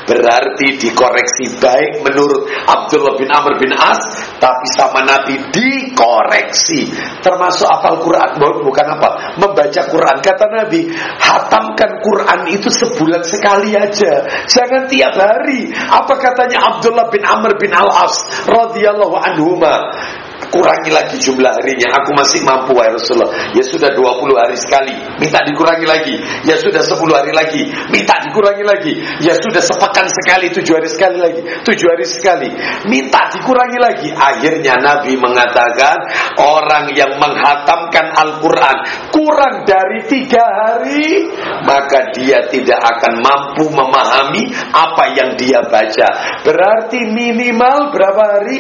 Berarti dikoreksi baik menurut Abdullah bin Amr bin As Tapi sama Nabi dikoreksi. Termasuk apal Quran Bukan apa? Membaca Quran. Kata Nabi Hatamkan Quran itu sebulan sekali aja. Jangan tiap hari. Apa katanya Abdullah bin Amr bin Al-As radhiyallahu anhuma kurangi lagi jumlah harinya. Aku masih mampu ya Rasulullah. Ya sudah 20 hari sekali. Minta dikurangi lagi. Ya sudah 10 hari lagi. Minta dikurangi lagi. Ya sudah sepekan sekali 7 hari sekali lagi. 7 hari sekali. Minta dikurangi lagi. Akhirnya Nabi mengatakan orang yang menghatamkan Al-Quran kurang dari tiga hari maka dia tidak akan mampu memahami apa yang dia baca. Berarti minimal berapa hari?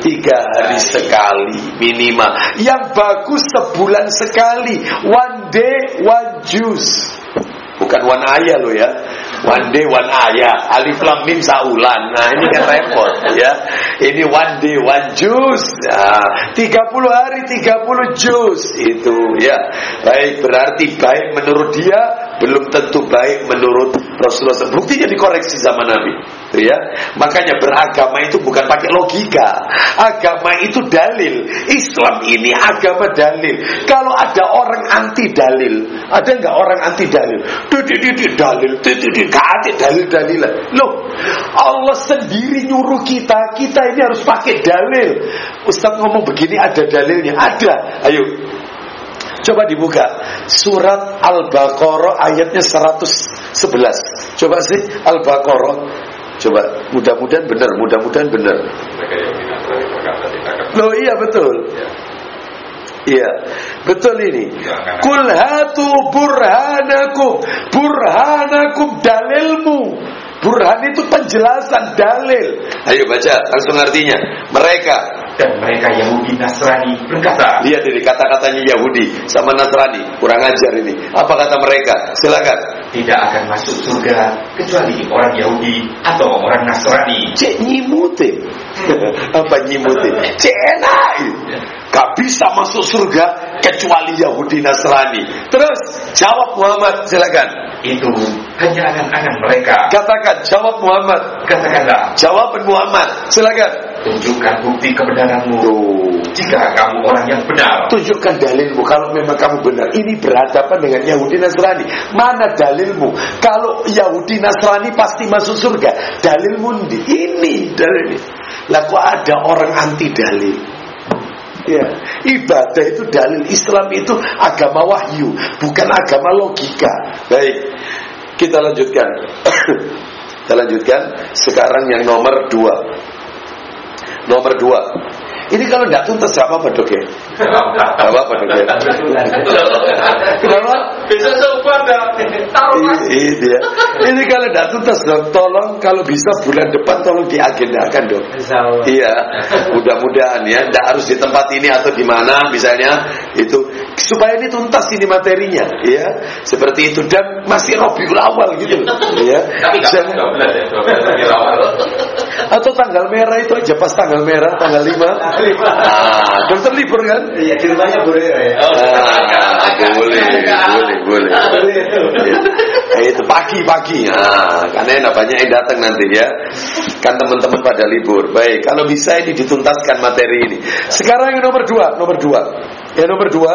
Tiga hari sekali minimal. Yang bagus sebulan sekali. One day one juice. Bukan one ayah lo ya. One day one ayah. Alif lam mim saulan. Nah ini kan repot ya. Ini one day one juice. Nah, 30 hari 30 jus itu ya. Baik berarti baik menurut dia belum tentu baik menurut Rasulullah buktinya dikoreksi zaman Nabi ya. Makanya beragama itu bukan pakai logika. Agama itu dalil. Islam ini agama dalil. Kalau ada orang anti dalil, ada nggak orang anti dalil? Didi dalil, dalil dalilan. Loh, Allah sendiri nyuruh kita, kita ini harus pakai dalil. Ustaz ngomong begini ada dalilnya, ada. Ayo, Coba dibuka. Surat Al-Baqarah ayatnya 111 Coba sih Al-Baqarah. Coba mudah-mudahan benar Mudah-mudahan benar. Loh iya betul. Iya, betul ini. Kul hatu burhanakum, burhanakum dalilmu. Burhan itu penjelasan dalil. Ayo baca langsung artinya. Mereka dan mereka Yahudi Nasrani berkata Lihat ini kata-katanya Yahudi sama Nasrani Kurang ajar ini Apa kata mereka? Silakan Tidak akan masuk surga Kecuali orang Yahudi Atau orang Nasrani Cek nyimute Apa nyimute? Cek enak Gak bisa masuk surga Kecuali Yahudi Nasrani Terus jawab Muhammad Silakan itu hanya angan-angan mereka. Katakan, jawab Muhammad. Katakanlah. Jawab Muhammad. Silakan. Tunjukkan bukti kebenaranmu. Jika kamu orang yang benar. Tunjukkan dalilmu kalau memang kamu benar. Ini berhadapan dengan Yahudi Nasrani. Mana dalilmu? Kalau Yahudi Nasrani pasti masuk surga. Dalilmu di ini dalilnya. Lah ada orang anti dalil? Ya, ibadah itu dalil Islam itu agama wahyu, bukan agama logika. Baik, kita lanjutkan. kita lanjutkan. Sekarang yang nomor dua. Nomor dua. Ini kalau tidak tuntas ya? Gak apa-apa dok ya? Kenapa? Bisa coba taruh Ini dia. Ini kalau tidak tuntas dok, tolong kalau bisa bulan depan tolong diagendakan dok. Iya, mudah-mudahan ya. Tidak harus di tempat ini atau di mana misalnya itu supaya ini tuntas ini materinya, ya. Seperti itu dan masih Robiul Awal gitu, ya. Jangan- 12 ya, 12 Rabiul Awal. atau tanggal merah itu aja pas tanggal merah tanggal 5 Nah, dokter libur kan? Iya, di rumahnya boleh ya. Boleh, boleh, boleh. Ya, itu pagi-pagi. Nah, karena enak banyak yang datang nanti ya. Kan teman-teman pada libur. Baik, kalau bisa ini dituntaskan materi ini. Sekarang yang nomor dua, nomor dua. Yang nomor dua,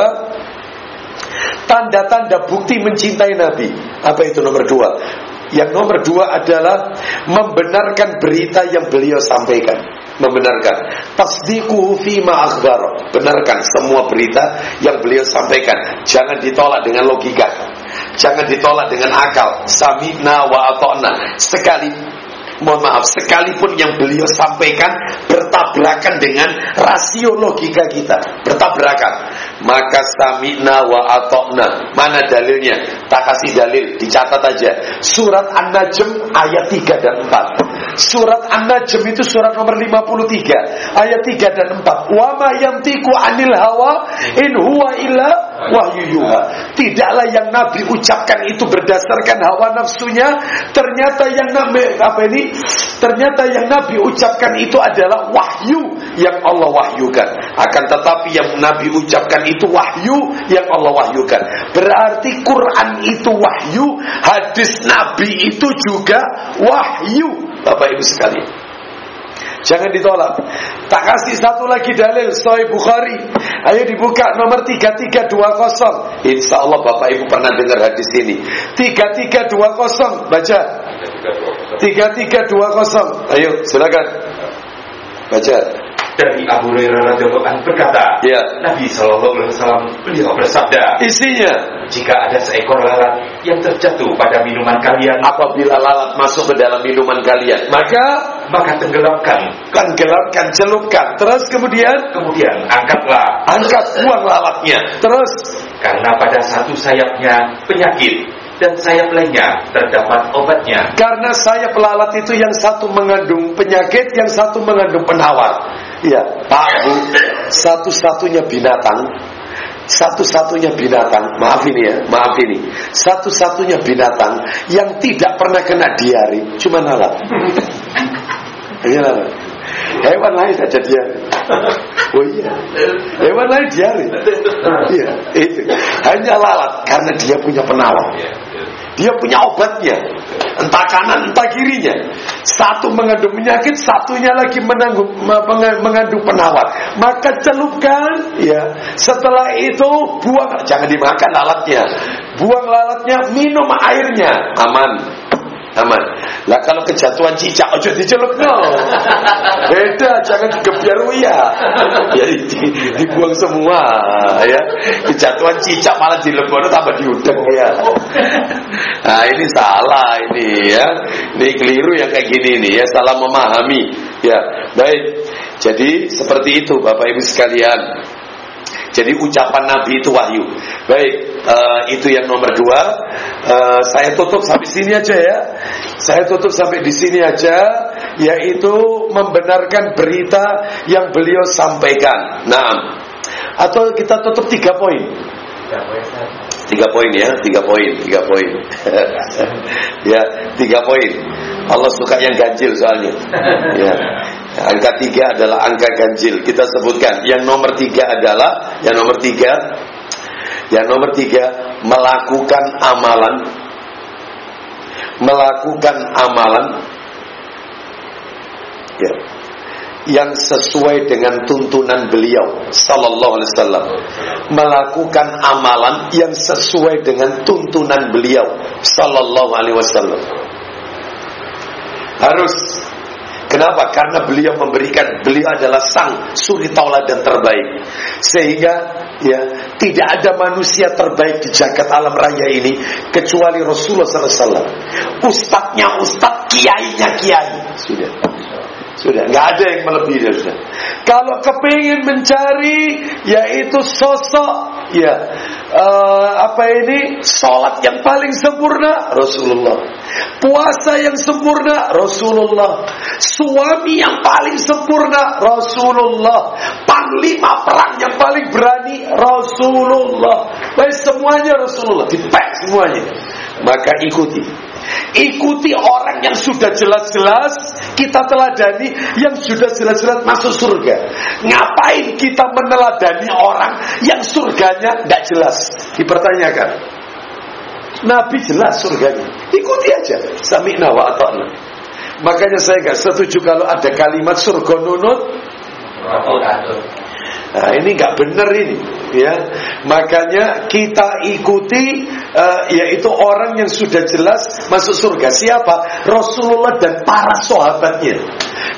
tanda-tanda bukti mencintai Nabi. Apa itu nomor dua? Yang nomor dua adalah membenarkan berita yang beliau sampaikan. Membenarkan. Fima. Benarkan semua berita yang beliau sampaikan. Jangan ditolak dengan logika. Jangan ditolak dengan akal. Sami'na wa ata'na. Sekali mohon maaf sekalipun yang beliau sampaikan bertabrakan dengan rasio logika kita. Bertabrakan. Maka sami'na wa atokna. Mana dalilnya? Tak kasih dalil dicatat aja. Surat An-Najm ayat 3 dan 4 surat An-Najm itu surat nomor 53 ayat 3 dan 4 wa ma yantiqu anil hawa in huwa illa wahyu yuha. Tidaklah yang Nabi ucapkan itu berdasarkan hawa nafsunya. Ternyata yang Nabi apa ini ternyata yang Nabi ucapkan itu adalah wahyu yang Allah wahyukan akan tetapi yang Nabi ucapkan itu wahyu yang Allah wahyukan berarti Quran itu wahyu hadis Nabi itu juga wahyu Bapak Ibu sekalian Jangan ditolak. Tak kasih satu lagi dalil Sahih Bukhari. Ayo dibuka nomor 3320. Insya Allah Bapak Ibu pernah dengar hadis ini. 3320 baca. 3320. Ayo silakan. Baca. Dari Abu Hurairah radhiyallahu anhu berkata, Ya. Nabi Shallallahu alaihi wasallam beliau bersabda, Isinya jika ada seekor lalat yang terjatuh pada minuman kalian, apabila lalat masuk ke dalam minuman kalian, maka maka tenggelamkan. tenggelamkan, celupkan. Terus kemudian Kemudian angkatlah, angkat buang lalatnya. Terus karena pada satu sayapnya penyakit dan sayap lainnya terdapat obatnya. Karena sayap lalat itu yang satu mengandung penyakit, yang satu mengandung penawar. Ya, Pak Bu, satu-satunya binatang, satu-satunya binatang, maaf ini ya, maaf ini, satu-satunya binatang yang tidak pernah kena diare, cuma lalat. Iya. Hewan lain saja diare. Oh iya, hewan lain diare. Iya, itu hanya lalat karena dia punya penawar. dia punya obatnya. Entah kanan, entah kirinya. Satu mengandung penyakit, satunya lagi menanggung, mengandung penawar. Maka celupkan, ya. Setelah itu buang, jangan dimakan lalatnya. Buang lalatnya, minum airnya, aman aman. Lah kalau kejatuhan cicak ojo dicelup no. Beda, jangan digebiar ya. Ya dibuang semua ya. Kejatuhan cicak malah dilebono tambah diudeng ya. Nah, ini salah ini ya. Ini keliru yang kayak gini nih ya, salah memahami. Ya, baik. Jadi seperti itu Bapak Ibu sekalian. Jadi ucapan Nabi itu wahyu. Baik, uh, itu yang nomor dua. Uh, saya tutup sampai sini aja ya. Saya tutup sampai di sini aja, yaitu membenarkan berita yang beliau sampaikan. Nah, atau kita tutup tiga poin. Tiga poin ya, tiga poin, tiga poin. ya, tiga poin. Allah suka yang ganjil soalnya. Ya. Angka tiga adalah angka ganjil. Kita sebutkan. Yang nomor tiga adalah, yang nomor tiga, yang nomor tiga melakukan amalan, melakukan amalan, ya, yang sesuai dengan tuntunan beliau sallallahu alaihi wasallam melakukan amalan yang sesuai dengan tuntunan beliau sallallahu alaihi wasallam harus Kenapa? Karena beliau memberikan beliau adalah sang suri tauladan terbaik. Sehingga ya tidak ada manusia terbaik di jagat alam raya ini kecuali Rasulullah SAW. Ustadznya ustadz, kiainya kiai. Sudah. Sudah, nggak ada yang melebihi sudah. Kalau kepingin mencari yaitu sosok ya uh, apa ini sholat yang paling sempurna Rasulullah. Puasa yang sempurna Rasulullah. Suami yang paling sempurna Rasulullah. Panglima perang yang paling berani Rasulullah. Baik semuanya Rasulullah, dipek semuanya. Maka ikuti Ikuti orang yang sudah jelas-jelas kita teladani yang sudah jelas-jelas masuk surga. Ngapain kita meneladani orang yang surganya tidak jelas? Dipertanyakan. Nabi jelas surganya. Ikuti aja. Sami'na wa ata'na. Makanya saya nggak setuju kalau ada kalimat surga nunut. Nah, ini nggak benar ini, ya. Makanya kita ikuti uh, yaitu orang yang sudah jelas masuk surga. Siapa? Rasulullah dan para sahabatnya.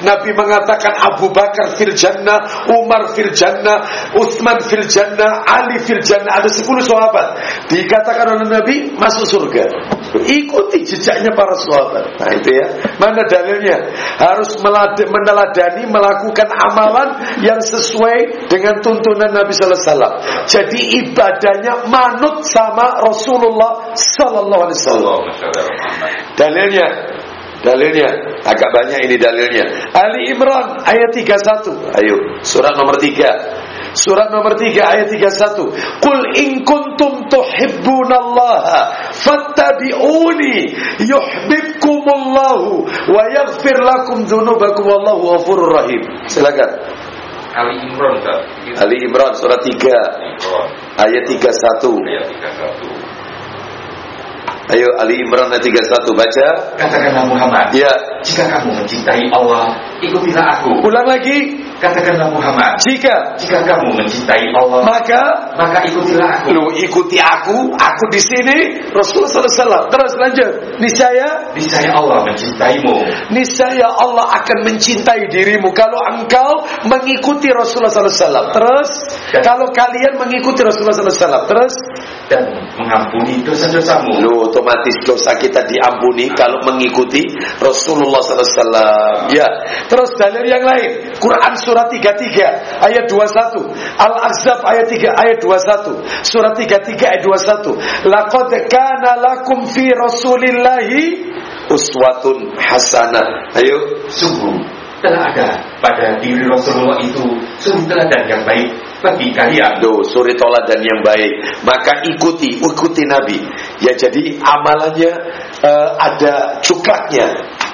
Nabi mengatakan Abu Bakar fil jannah, Umar fil jannah, Utsman fil jannah, Ali fil jannah. Ada 10 sahabat. Dikatakan oleh Nabi masuk surga. Ikuti jejaknya para sahabat. Nah itu ya. Mana dalilnya? Harus meneladani melakukan amalan yang sesuai dengan dengan tuntunan Nabi sallallahu alaihi wasallam. Jadi ibadahnya manut sama Rasulullah sallallahu alaihi wasallam. Dalilnya Dalilnya agak banyak ini dalilnya. Ali Imran ayat 31. Ayo, surat nomor 3. Surat nomor 3 ayat 31. Qul in kuntum tuhibbunallaha fattabi'uni yuhibbukumullahu wa yaghfir lakum dzunubakum wallahu ghafurur rahim. Silakan. Ali Imran tak? Ali Imran surat 3 Imran. ayat 31 ayat 31 Ayo Ali Imran ayat 31 baca. Katakanlah Muhammad. Ya. Jika kamu mencintai Allah, ikutilah aku. Ulang lagi. Katakanlah Muhammad. Jika jika kamu mencintai Allah, maka maka ikutilah aku. Lu ikuti aku, aku di sini Rasulullah sallallahu alaihi wasallam. Terus lanjut. Niscaya niscaya Allah mencintaimu. Niscaya Allah akan mencintai dirimu kalau engkau mengikuti Rasulullah sallallahu alaihi wasallam. Terus dan, kalau kalian mengikuti Rasulullah sallallahu alaihi wasallam, terus dan mengampuni dosa-dosamu. Lu otomatis dosa kita diampuni kalau mengikuti Rasulullah sallallahu alaihi wasallam. Ya. Terus dalil yang lain, Quran surat 33 ayat 21, Al-Ahzab ayat 3 ayat 21, surat 33 ayat 21. Laqad kana lakum fi Rasulillahi uswatun hasanah. Ayo, sungguh telah ada pada diri Rasulullah itu suri teladan yang baik bagi kalian. Do, suri teladan yang baik. Maka ikuti, ikuti Nabi. Ya jadi amalannya uh, ada cukaknya.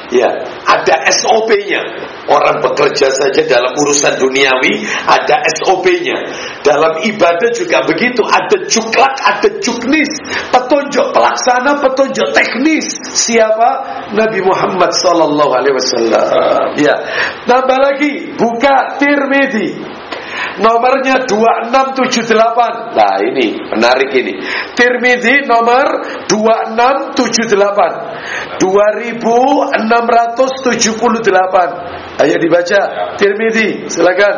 Ya, ada SOP-nya. Orang bekerja saja dalam urusan duniawi ada SOP-nya. Dalam ibadah juga begitu, ada cuklak, ada cuknis, petunjuk pelaksana, petunjuk teknis. Siapa? Nabi Muhammad sallallahu alaihi wasallam. Ya. Tambah lagi, buka Tirmidzi. Nomornya 2678. Nah, ini menarik ini. Tirmidzi nomor 2678. 2678. Ayo dibaca. Tirmidzi, silakan.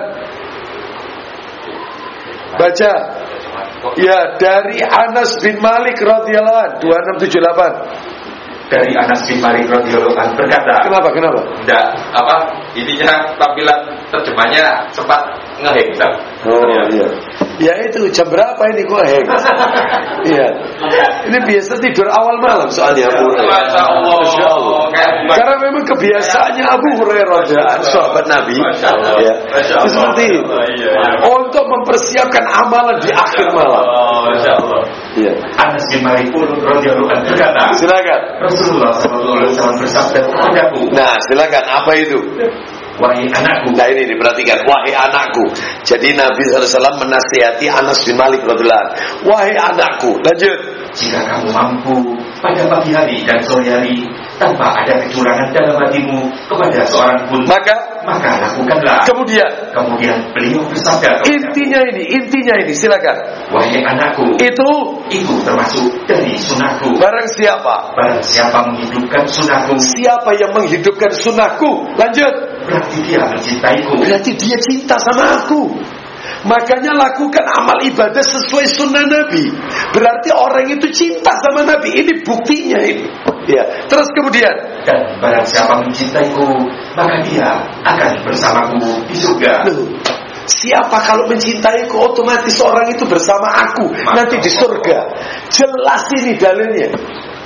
Baca. Ya, dari Anas bin Malik radhiyallahu anhu 2678 dari Anas bin Malik radhiyallahu anhu berkata Kenapa? Kenapa? Tidak apa intinya tampilan terjemahnya sempat ngeheng Oh iya. iya. Ya itu jam berapa ini kok hang? Iya. Ini biasa tidur awal malam soalnya Abu Hurairah. Masya Allah. Karena memang kebiasaannya Abu Hurairah sahabat Nabi. Ya. Itu seperti itu. Untuk mempersiapkan amalan di akhir malam. Masya Allah. Iya. Anas bin Malik pun radhiyallahu anhu berkata, Silakan. Rasulullah sallallahu alaihi wasallam bersabda kepadaku, Nah, silakan apa itu? Wahai anakku, Nah ini diperhatikan. Wahai anakku. Jadi Nabi SAW menasihati Anas bin Malik radhiyallahu anhu. Wahai anakku Lanjut. Jika kamu mampu pada pagi hari dan sore hari tanpa ada kecurangan dalam hatimu kepada seorang pun, Maka maka lakukanlah. Kemudian. Kemudian beliau bersabda, Intinya ini Intinya ini. Silakan. Wahai anakku, Itu itu termasuk dari sunahku. Barang siapa? Barang siapa menghidupkan sunahku, Siapa yang menghidupkan sunnahku? Lanjut berarti dia mencintaiku. Berarti dia cinta sama aku Makanya lakukan amal ibadah sesuai sunnah Nabi Berarti orang itu cinta sama Nabi Ini buktinya ini Ya, Terus kemudian Dan barang siapa mencintaiku, maka dia akan bersamaku di surga. Loh, Siapa kalau mencintaiku otomatis orang itu bersama aku nanti di surga. Jelas ini dalilnya.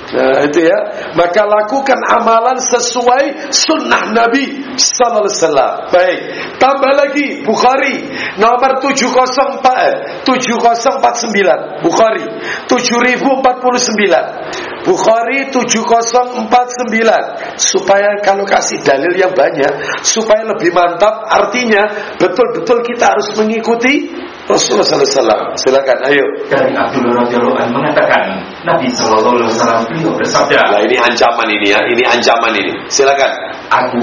Nah, itu ya. Maka lakukan amalan sesuai sunnah Nabi sallallahu alaihi wasallam. Baik. Tambah lagi Bukhari nomor 704 7049 Bukhari 7049 Bukhari 7049 supaya kalau kasih dalil yang banyak supaya lebih mantap artinya betul-betul kita harus mengikuti Rasulullah sallallahu alaihi wasallam. Silakan ayo. Dari Abdullah radhiyallahu mengatakan, Nabi sallallahu alaihi wasallam beliau bersabda, Nah, ini ancaman ini ya, ini ancaman ini. Silakan. Aku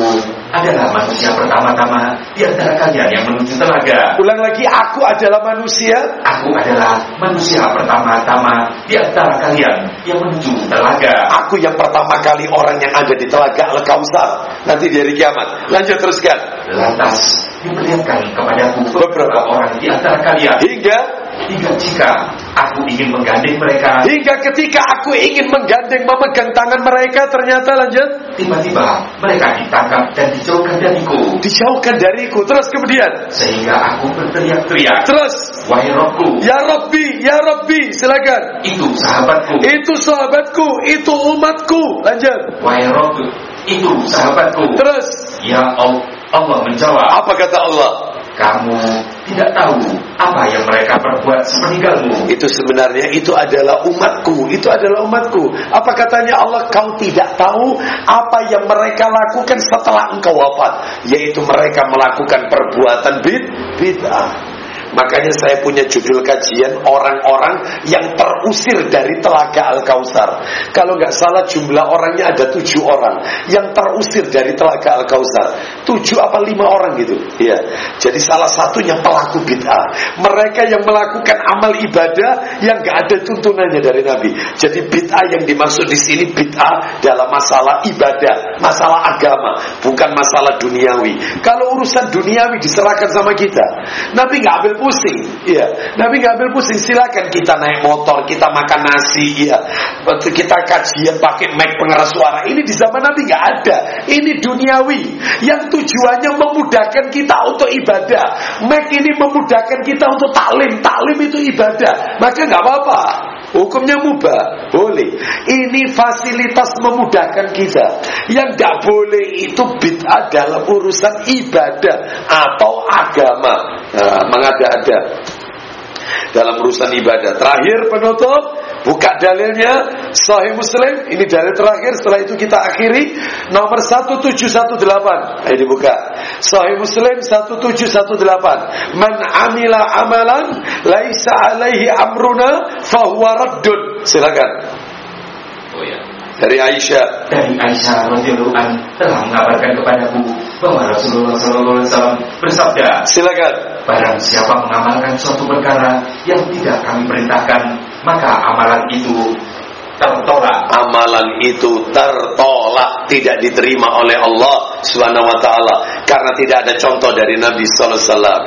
adalah manusia pertama-tama di antara kalian yang menuju telaga. Ulang lagi, aku adalah manusia Aku adalah manusia pertama-tama di antara kalian yang menuju telaga. Aku yang pertama kali orang yang ada di telaga Al-Kausar Nanti di hari kiamat Lanjut teruskan Lantas diperlihatkan kepadaku beberapa orang di antara kalian Hingga hingga jika aku ingin menggandeng mereka. Hingga ketika aku ingin menggandeng Memegang tangan mereka Ternyata lanjut. Tiba-tiba mereka ditangkap dan dijauhkan dariku. Dijauhkan dariku. Terus kemudian? Sehingga aku berteriak-teriak. Terus? Wahai Robku. Ya Rabbi, Ya Rabbi Silakan. Itu sahabatku. Itu sahabatku Itu umatku. Lanjut. Wahai Robku itu sahabatku. Terus? Ya Allah Allah menjawab. Apa kata Allah? Kamu tidak tahu apa yang mereka perbuat sepeninggalmu Itu sebenarnya itu adalah umatku Itu adalah umatku. Apa katanya Allah? Kau tidak tahu Apa yang mereka lakukan setelah engkau wafat Yaitu mereka melakukan perbuatan bid bid'ah Makanya saya punya judul kajian Orang-orang yang terusir dari Telaga Al-Kausar. Kalau nggak salah jumlah orangnya ada tujuh orang Yang terusir dari Telaga Al-Kausar. Tujuh apa lima orang gitu. Ya. Jadi salah satunya pelaku bid'ah. Mereka yang melakukan amal ibadah Yang nggak ada tuntunannya dari Nabi. Jadi bid'ah yang dimaksud di sini Bid'ah dalam masalah ibadah Masalah agama Bukan masalah duniawi. Kalau urusan duniawi diserahkan sama kita. Nabi nggak ambil pusing Iya Nabi nggak ambil pusing Silakan kita naik motor Kita makan nasi Iya Kita kajian pakai mic pengeras suara Ini di zaman Nabi nggak ada Ini duniawi Yang tujuannya memudahkan kita untuk ibadah Mic ini memudahkan kita untuk taklim Taklim itu ibadah Maka nggak apa-apa Hukumnya mubah, boleh. Ini fasilitas memudahkan kita. Yang nggak boleh itu bid'ah dalam urusan ibadah atau agama. Mengada-ada dalam urusan ibadah. Terakhir penutup Buka dalilnya Sahih Muslim. Ini dalil terakhir Setelah itu kita akhiri. Nomor 1718 Ini dibuka. Sahih Muslim 1718 Man amila amalan Laisa alaihi amruna Fahuwa raddun. Silakan. Oh ya. Dari Aisyah. Dari Aisyah radhiyallahu telah mengabarkan kepadaku bahwa Rasulullah sallallahu alaihi wasallam bersabda, Silakan Barang siapa mengamalkan suatu perkara yang tidak kami perintahkan, maka amalan itu tertolak. Amalan itu tertolak Tidak diterima oleh Allah Subhanahu wa ta'ala. Karena tidak ada contoh dari Nabi Sallallahu Alaihi Wasallam.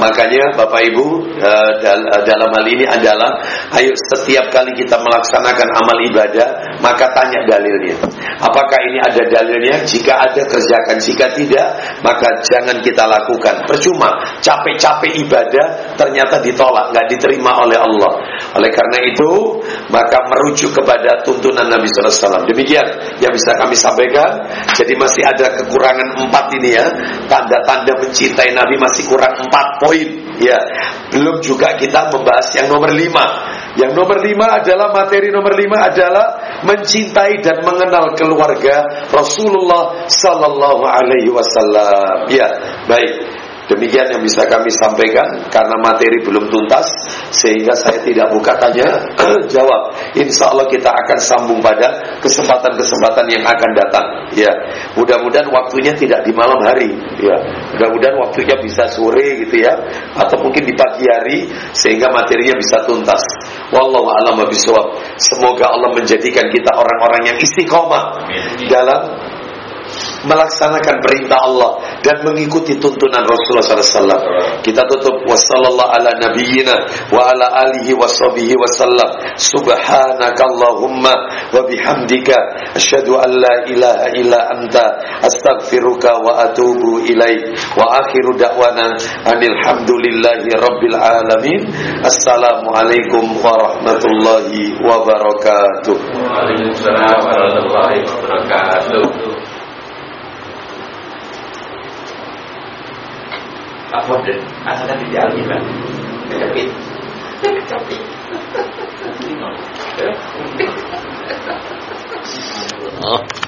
Makanya Bapak Ibu eh, eh, Dalam hal ini adalah Ayo setiap kali kita melaksanakan amal ibadah Maka tanya dalilnya. Apakah ini ada dalilnya? Jika ada kerjakan. Jika tidak Maka jangan kita lakukan. Percuma. Capek-capek ibadah Ternyata ditolak. Nggak diterima oleh Allah. Oleh karena itu Maka merujuk kepada tuntunan Nabi SAW Demikian yang bisa kami sampaikan. Jadi masih ada kekurangan empat ini ya. Tanda-tanda mencintai Nabi masih kurang empat poin. Ya. Belum juga kita membahas yang nomor lima Yang nomor lima adalah materi nomor lima adalah mencintai dan mengenal keluarga Rasulullah Sallallahu Alaihi Wasallam. Ya, baik. Demikian yang bisa kami sampaikan karena materi belum tuntas sehingga saya tidak buka tanya jawab. Insya Allah kita akan sambung pada kesempatan-kesempatan yang akan datang. Ya, mudah-mudahan waktunya tidak di malam hari. Ya, mudah-mudahan waktunya bisa sore gitu ya, atau mungkin di pagi hari sehingga materinya bisa tuntas. Wallahu a'lam bishawab. Semoga Allah menjadikan kita orang-orang yang istiqomah dalam melaksanakan perintah Allah dan mengikuti tuntunan Rasulullah SAW. Kita tutup wassallallahu ala nabiyyina wa ala alihi washabihi wasallam. Subhanakallahumma wa bihamdika asyhadu an la ilaha illa anta astaghfiruka wa atubu ilaik. Wa akhiru da'wana anil hamdulillahi rabbil alamin. Assalamualaikum warahmatullahi wabarakatuh. Waalaikumsalam warahmatullahi wabarakatuh. Deh? Asalnya di Alkitab. Kecepit. Kecepit. Oh.